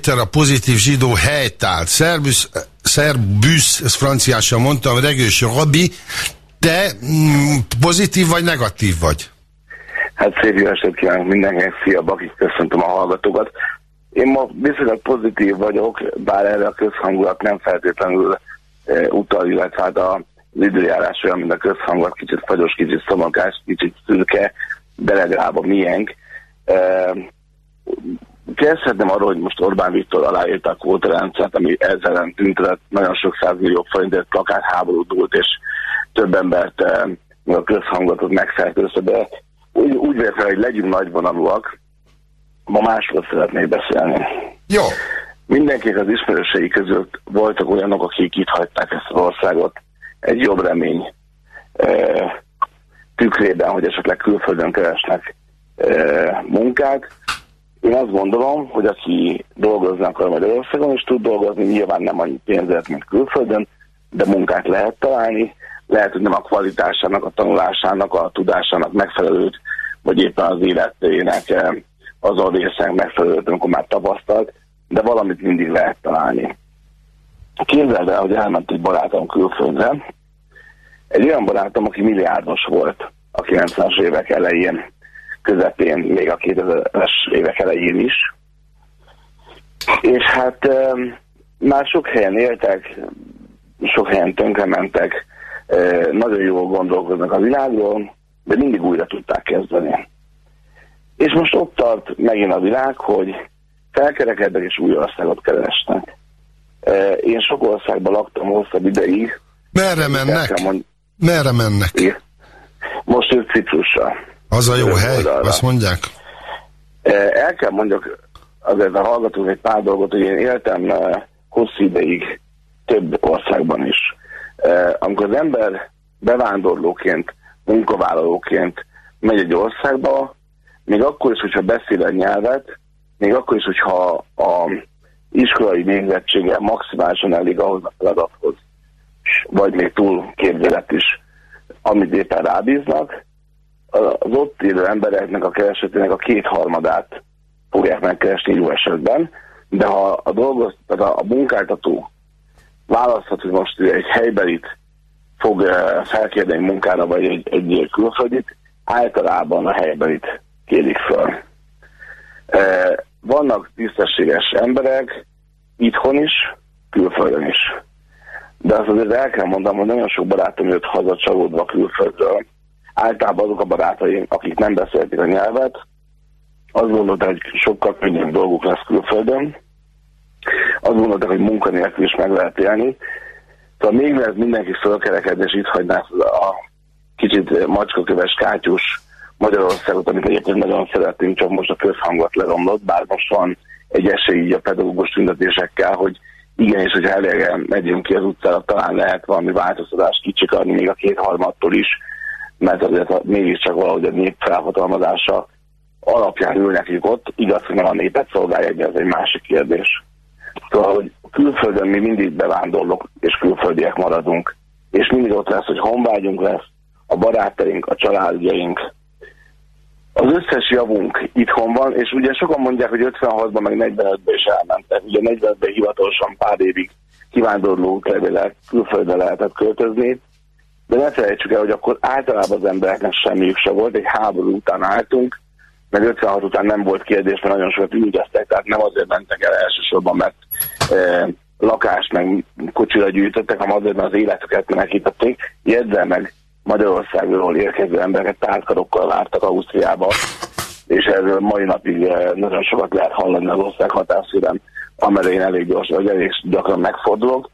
Speaker 1: Péter, a pozitív zsidó helytált. Szerbus, szerbus, ez franciásan mondtam, regős Robi, te mm, pozitív vagy negatív vagy?
Speaker 5: Hát szép jó estét kívánok mindenkinek, szia Baki, köszöntöm a hallgatókat. Én ma viszonylag pozitív vagyok, bár erre a közhangulat nem feltétlenül e, utal, illetve hát az időjárás olyan, mint a közhangulat, kicsit fagyos, kicsit szomorkás, kicsit szürke, de legalább a miénk. Kezdhetném arról, hogy most Orbán Viktor aláírta a kvótarendszert, ami ezzel tüntetett, nagyon sok százmillió forintért plakát háború dúlt, és több embert e, a közhangatot megfertőzte, de úgy, úgy véltem, hogy legyünk nagyvonalúak, ma másról szeretnék beszélni.
Speaker 1: Jó.
Speaker 5: Mindenkinek az ismerősei között voltak olyanok, akik itt hagyták ezt az országot egy jobb remény e, tükrében, hogy esetleg külföldön keresnek e, munkát. Én azt gondolom, hogy aki dolgozni akar Magyarországon, és tud dolgozni, nyilván nem annyi pénzért, mint külföldön, de munkát lehet találni, lehet, hogy nem a kvalitásának, a tanulásának, a tudásának megfelelőt, vagy éppen az életének azon részek megfelelőt, amikor már tapasztalt, de valamit mindig lehet találni. Képzeld el, hogy elment egy barátom külföldre, egy olyan barátom, aki milliárdos volt a 90-es évek elején, közepén, még a 2000-es évek elején is. És hát már sok helyen éltek, sok helyen tönkrementek, nagyon jól gondolkoznak a világról, de mindig újra tudták kezdeni. És most ott tart megint a világ, hogy felkerekednek és új országot keresnek. Én sok országban laktam hosszabb ideig.
Speaker 1: Merre mennek? Mond... Merre mennek?
Speaker 5: Most ők Ciprusra.
Speaker 1: Az a jó hely, oldalra. azt mondják?
Speaker 5: El kell mondjak azért a hallgatók egy pár dolgot, hogy én éltem hosszú ideig több országban is. Amikor az ember bevándorlóként, munkavállalóként megy egy országba, még akkor is, hogyha beszél a nyelvet, még akkor is, hogyha a iskolai végzettsége maximálisan elég ahhoz a feladathoz, vagy még túl képzelet is, amit éppen rábíznak, az ott élő embereknek a keresetének a kétharmadát fogják megkeresni jó esetben, de ha a dolgoz, tehát a munkáltató választhat, hogy most egy helybelit fog eh, felkérni munkára, vagy egy, egy külföldit, általában a helybelit kérik föl. Eh, vannak tisztességes emberek, itthon is, külföldön is. De azt azért el kell mondanom, hogy nagyon sok barátom jött haza csalódva külföldről. Általában azok a barátaim, akik nem beszélték a nyelvet, azt gondolták, hogy sokkal könnyebb dolguk lesz külföldön. Azt gondolták, hogy munkanélkül is meg lehet élni. Szóval még mert mindenki fölkerekedni, és itt hagyná a kicsit macskaköves, kátyus Magyarországot, amit egyébként nagyon szeretünk, csak most a közhangot leromlott, bár most van egy esély így a pedagógus tüntetésekkel, hogy igenis, hogyha elégen megyünk ki az utcára, talán lehet valami változtatást kicsikarni még a kétharmadtól is, mert azért mégiscsak valahogy a nép felhatalmazása alapján ülnek ott, igaz, hogy nem a népet szolgálja, ez egy másik kérdés. Szóval, hogy külföldön mi mindig bevándorlók és külföldiek maradunk, és mindig ott lesz, hogy honvágyunk lesz, a barátaink, a családjaink, az összes javunk itthon van, és ugye sokan mondják, hogy 56-ban meg 45-ben is elmentek. Ugye 45-ben hivatalosan pár évig kivándorló levelet külföldre lehetett költözni, de ne felejtsük el, hogy akkor általában az embereknek semmiük se volt, egy háború után álltunk, meg 56 után nem volt kérdés, mert nagyon sokat üldöztek, tehát nem azért mentek el elsősorban, mert e, lakást meg kocsira gyűjtöttek, hanem azért, mert az életüket menekítették. Jegyzel meg, Magyarországról érkező embereket tárkarokkal vártak Ausztriába, és erről mai napig e, nagyon sokat lehet hallani az ország határszűrem, amerre én elég gyors, vagy elég gyakran megfordulok.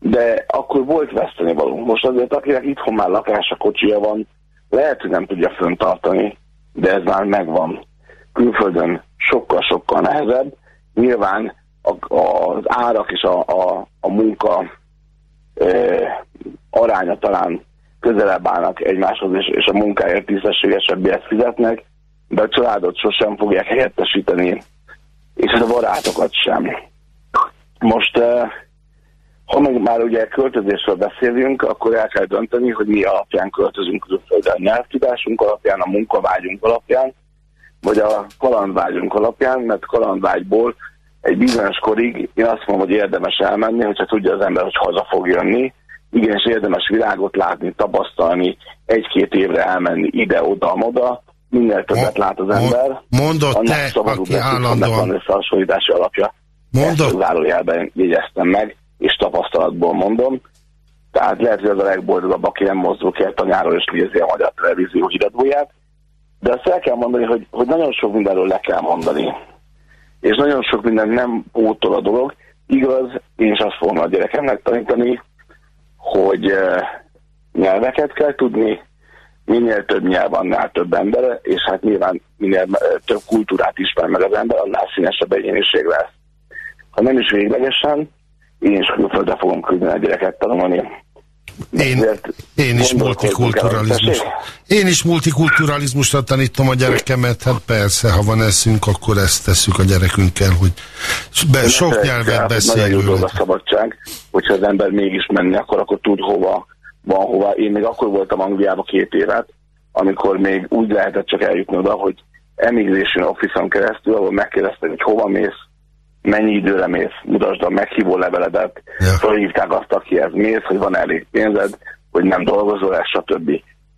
Speaker 5: De akkor volt veszteni való. Most azért, akinek itthon már lakása, kocsija van, lehet, hogy nem tudja föntartani, de ez már megvan. Külföldön sokkal-sokkal nehezebb. Nyilván a, az árak és a, a, a munka e, aránya talán közelebb állnak egymáshoz, és, és a munkáért tisztességesebbet fizetnek, de a családot sosem fogják helyettesíteni, és a barátokat sem. Most, e, ha meg már ugye költözésről beszélünk, akkor el kell dönteni, hogy mi alapján költözünk külföldre. A nyelvtudásunk alapján, a munkavágyunk alapján, vagy a kalandvágyunk alapján, mert kalandvágyból egy bizonyos korig én azt mondom, hogy érdemes elmenni, hogyha tudja az ember, hogy haza fog jönni, igenis érdemes világot látni, tapasztalni, egy-két évre elmenni ide-oda-moda, minél többet lát az ember.
Speaker 1: Mondott te, aki állandóan...
Speaker 5: van összehasonlítási alapja.
Speaker 1: Mondott.
Speaker 5: Ezt zárójelben jegyeztem meg, és tapasztalatból mondom. Tehát lehet, hogy az a legboldogabb, aki nem mozdul ki a nyáról, és nézi a magyar televízió híradóját. De azt el kell mondani, hogy, hogy nagyon sok mindenről le kell mondani. És nagyon sok minden nem pótol a dolog. Igaz, én is azt fogom a gyerekemnek tanítani, hogy uh, nyelveket kell tudni, minél több nyelv, annál több ember, és hát nyilván minél több kultúrát ismer meg az ember, annál színesebb egyéniség lesz. Ha nem is véglegesen, én is külföldre fogom küldeni a gyereket tanulni.
Speaker 1: Én, én is multikulturalizmus. Én is multikulturalizmusra tanítom a gyerekemet, hát persze, ha van eszünk, akkor ezt tesszük a gyerekünkkel, hogy be, sok nyelvet beszélünk.
Speaker 5: Nagyon jó a szabadság, hogyha az ember mégis menni, akkor, akkor tud hova van hova. Én még akkor voltam Angliában két évet, amikor még úgy lehetett csak eljutni oda, hogy Emigration Office-on keresztül, ahol megkérdeztek, hogy hova mész, mennyi időre mész, mutasd a meghívó leveledet, ja. felhívták azt, akihez mész, hogy van elég pénzed, hogy nem dolgozol el, stb.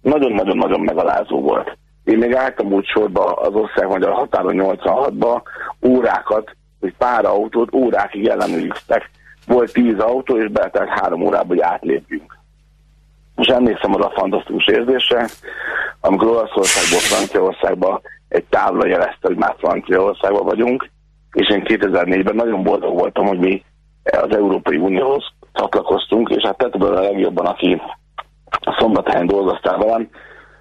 Speaker 5: Nagyon-nagyon-nagyon megalázó volt. Én még álltam úgy sorba az ország-magyar határon 86-ba, órákat, hogy pár autót órákig ellenőriztek. Volt tíz autó, és beltelt három órába, hogy átlépjünk. És emlékszem arra a fantasztikus érzésre, amikor Olaszországból Franciaországba egy tábla jelezte, hogy már Franciaországban vagyunk, és én 2004-ben nagyon boldog voltam, hogy mi az Európai Unióhoz csatlakoztunk, és hát te tudod a legjobban, aki a szombathelyen dolgoztál velem,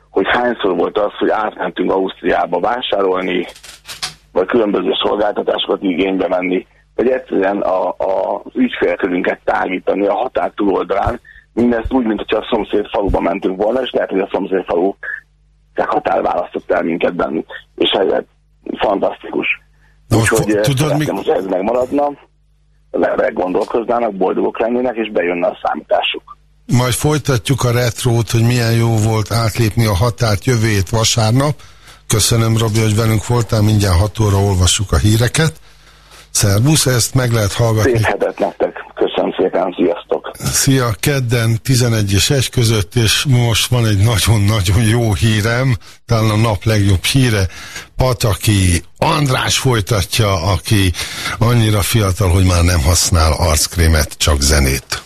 Speaker 5: hogy hányszor volt az, hogy átmentünk Ausztriába vásárolni, vagy különböző szolgáltatásokat igénybe menni, vagy egyszerűen a, a, az ügyfélkörünket tágítani a határ túloldalán, mindezt úgy, mint hogyha a szomszéd faluba mentünk volna, és lehet, hogy a szomszéd falu határ választott el minket bennük. És ez fantasztikus. Úgyhogy eh, tudod, mi... hogy ez megmaradna, az gondolkoznának, boldogok lennének, és bejönne a számításuk.
Speaker 1: Majd folytatjuk a retrót, hogy milyen jó volt átlépni a határt jövőjét vasárnap. Köszönöm, Robi, hogy velünk voltál, mindjárt 6 óra olvassuk a híreket. Szerbusz, ezt meg lehet hallgatni.
Speaker 5: Szép hetet nektek. Köszönöm szépen, sziasztok!
Speaker 1: Szia, kedden 11 és 1 között, és most van egy nagyon-nagyon jó hírem, talán a nap legjobb híre. Pataki András folytatja, aki annyira fiatal, hogy már nem használ arckrémet, csak zenét.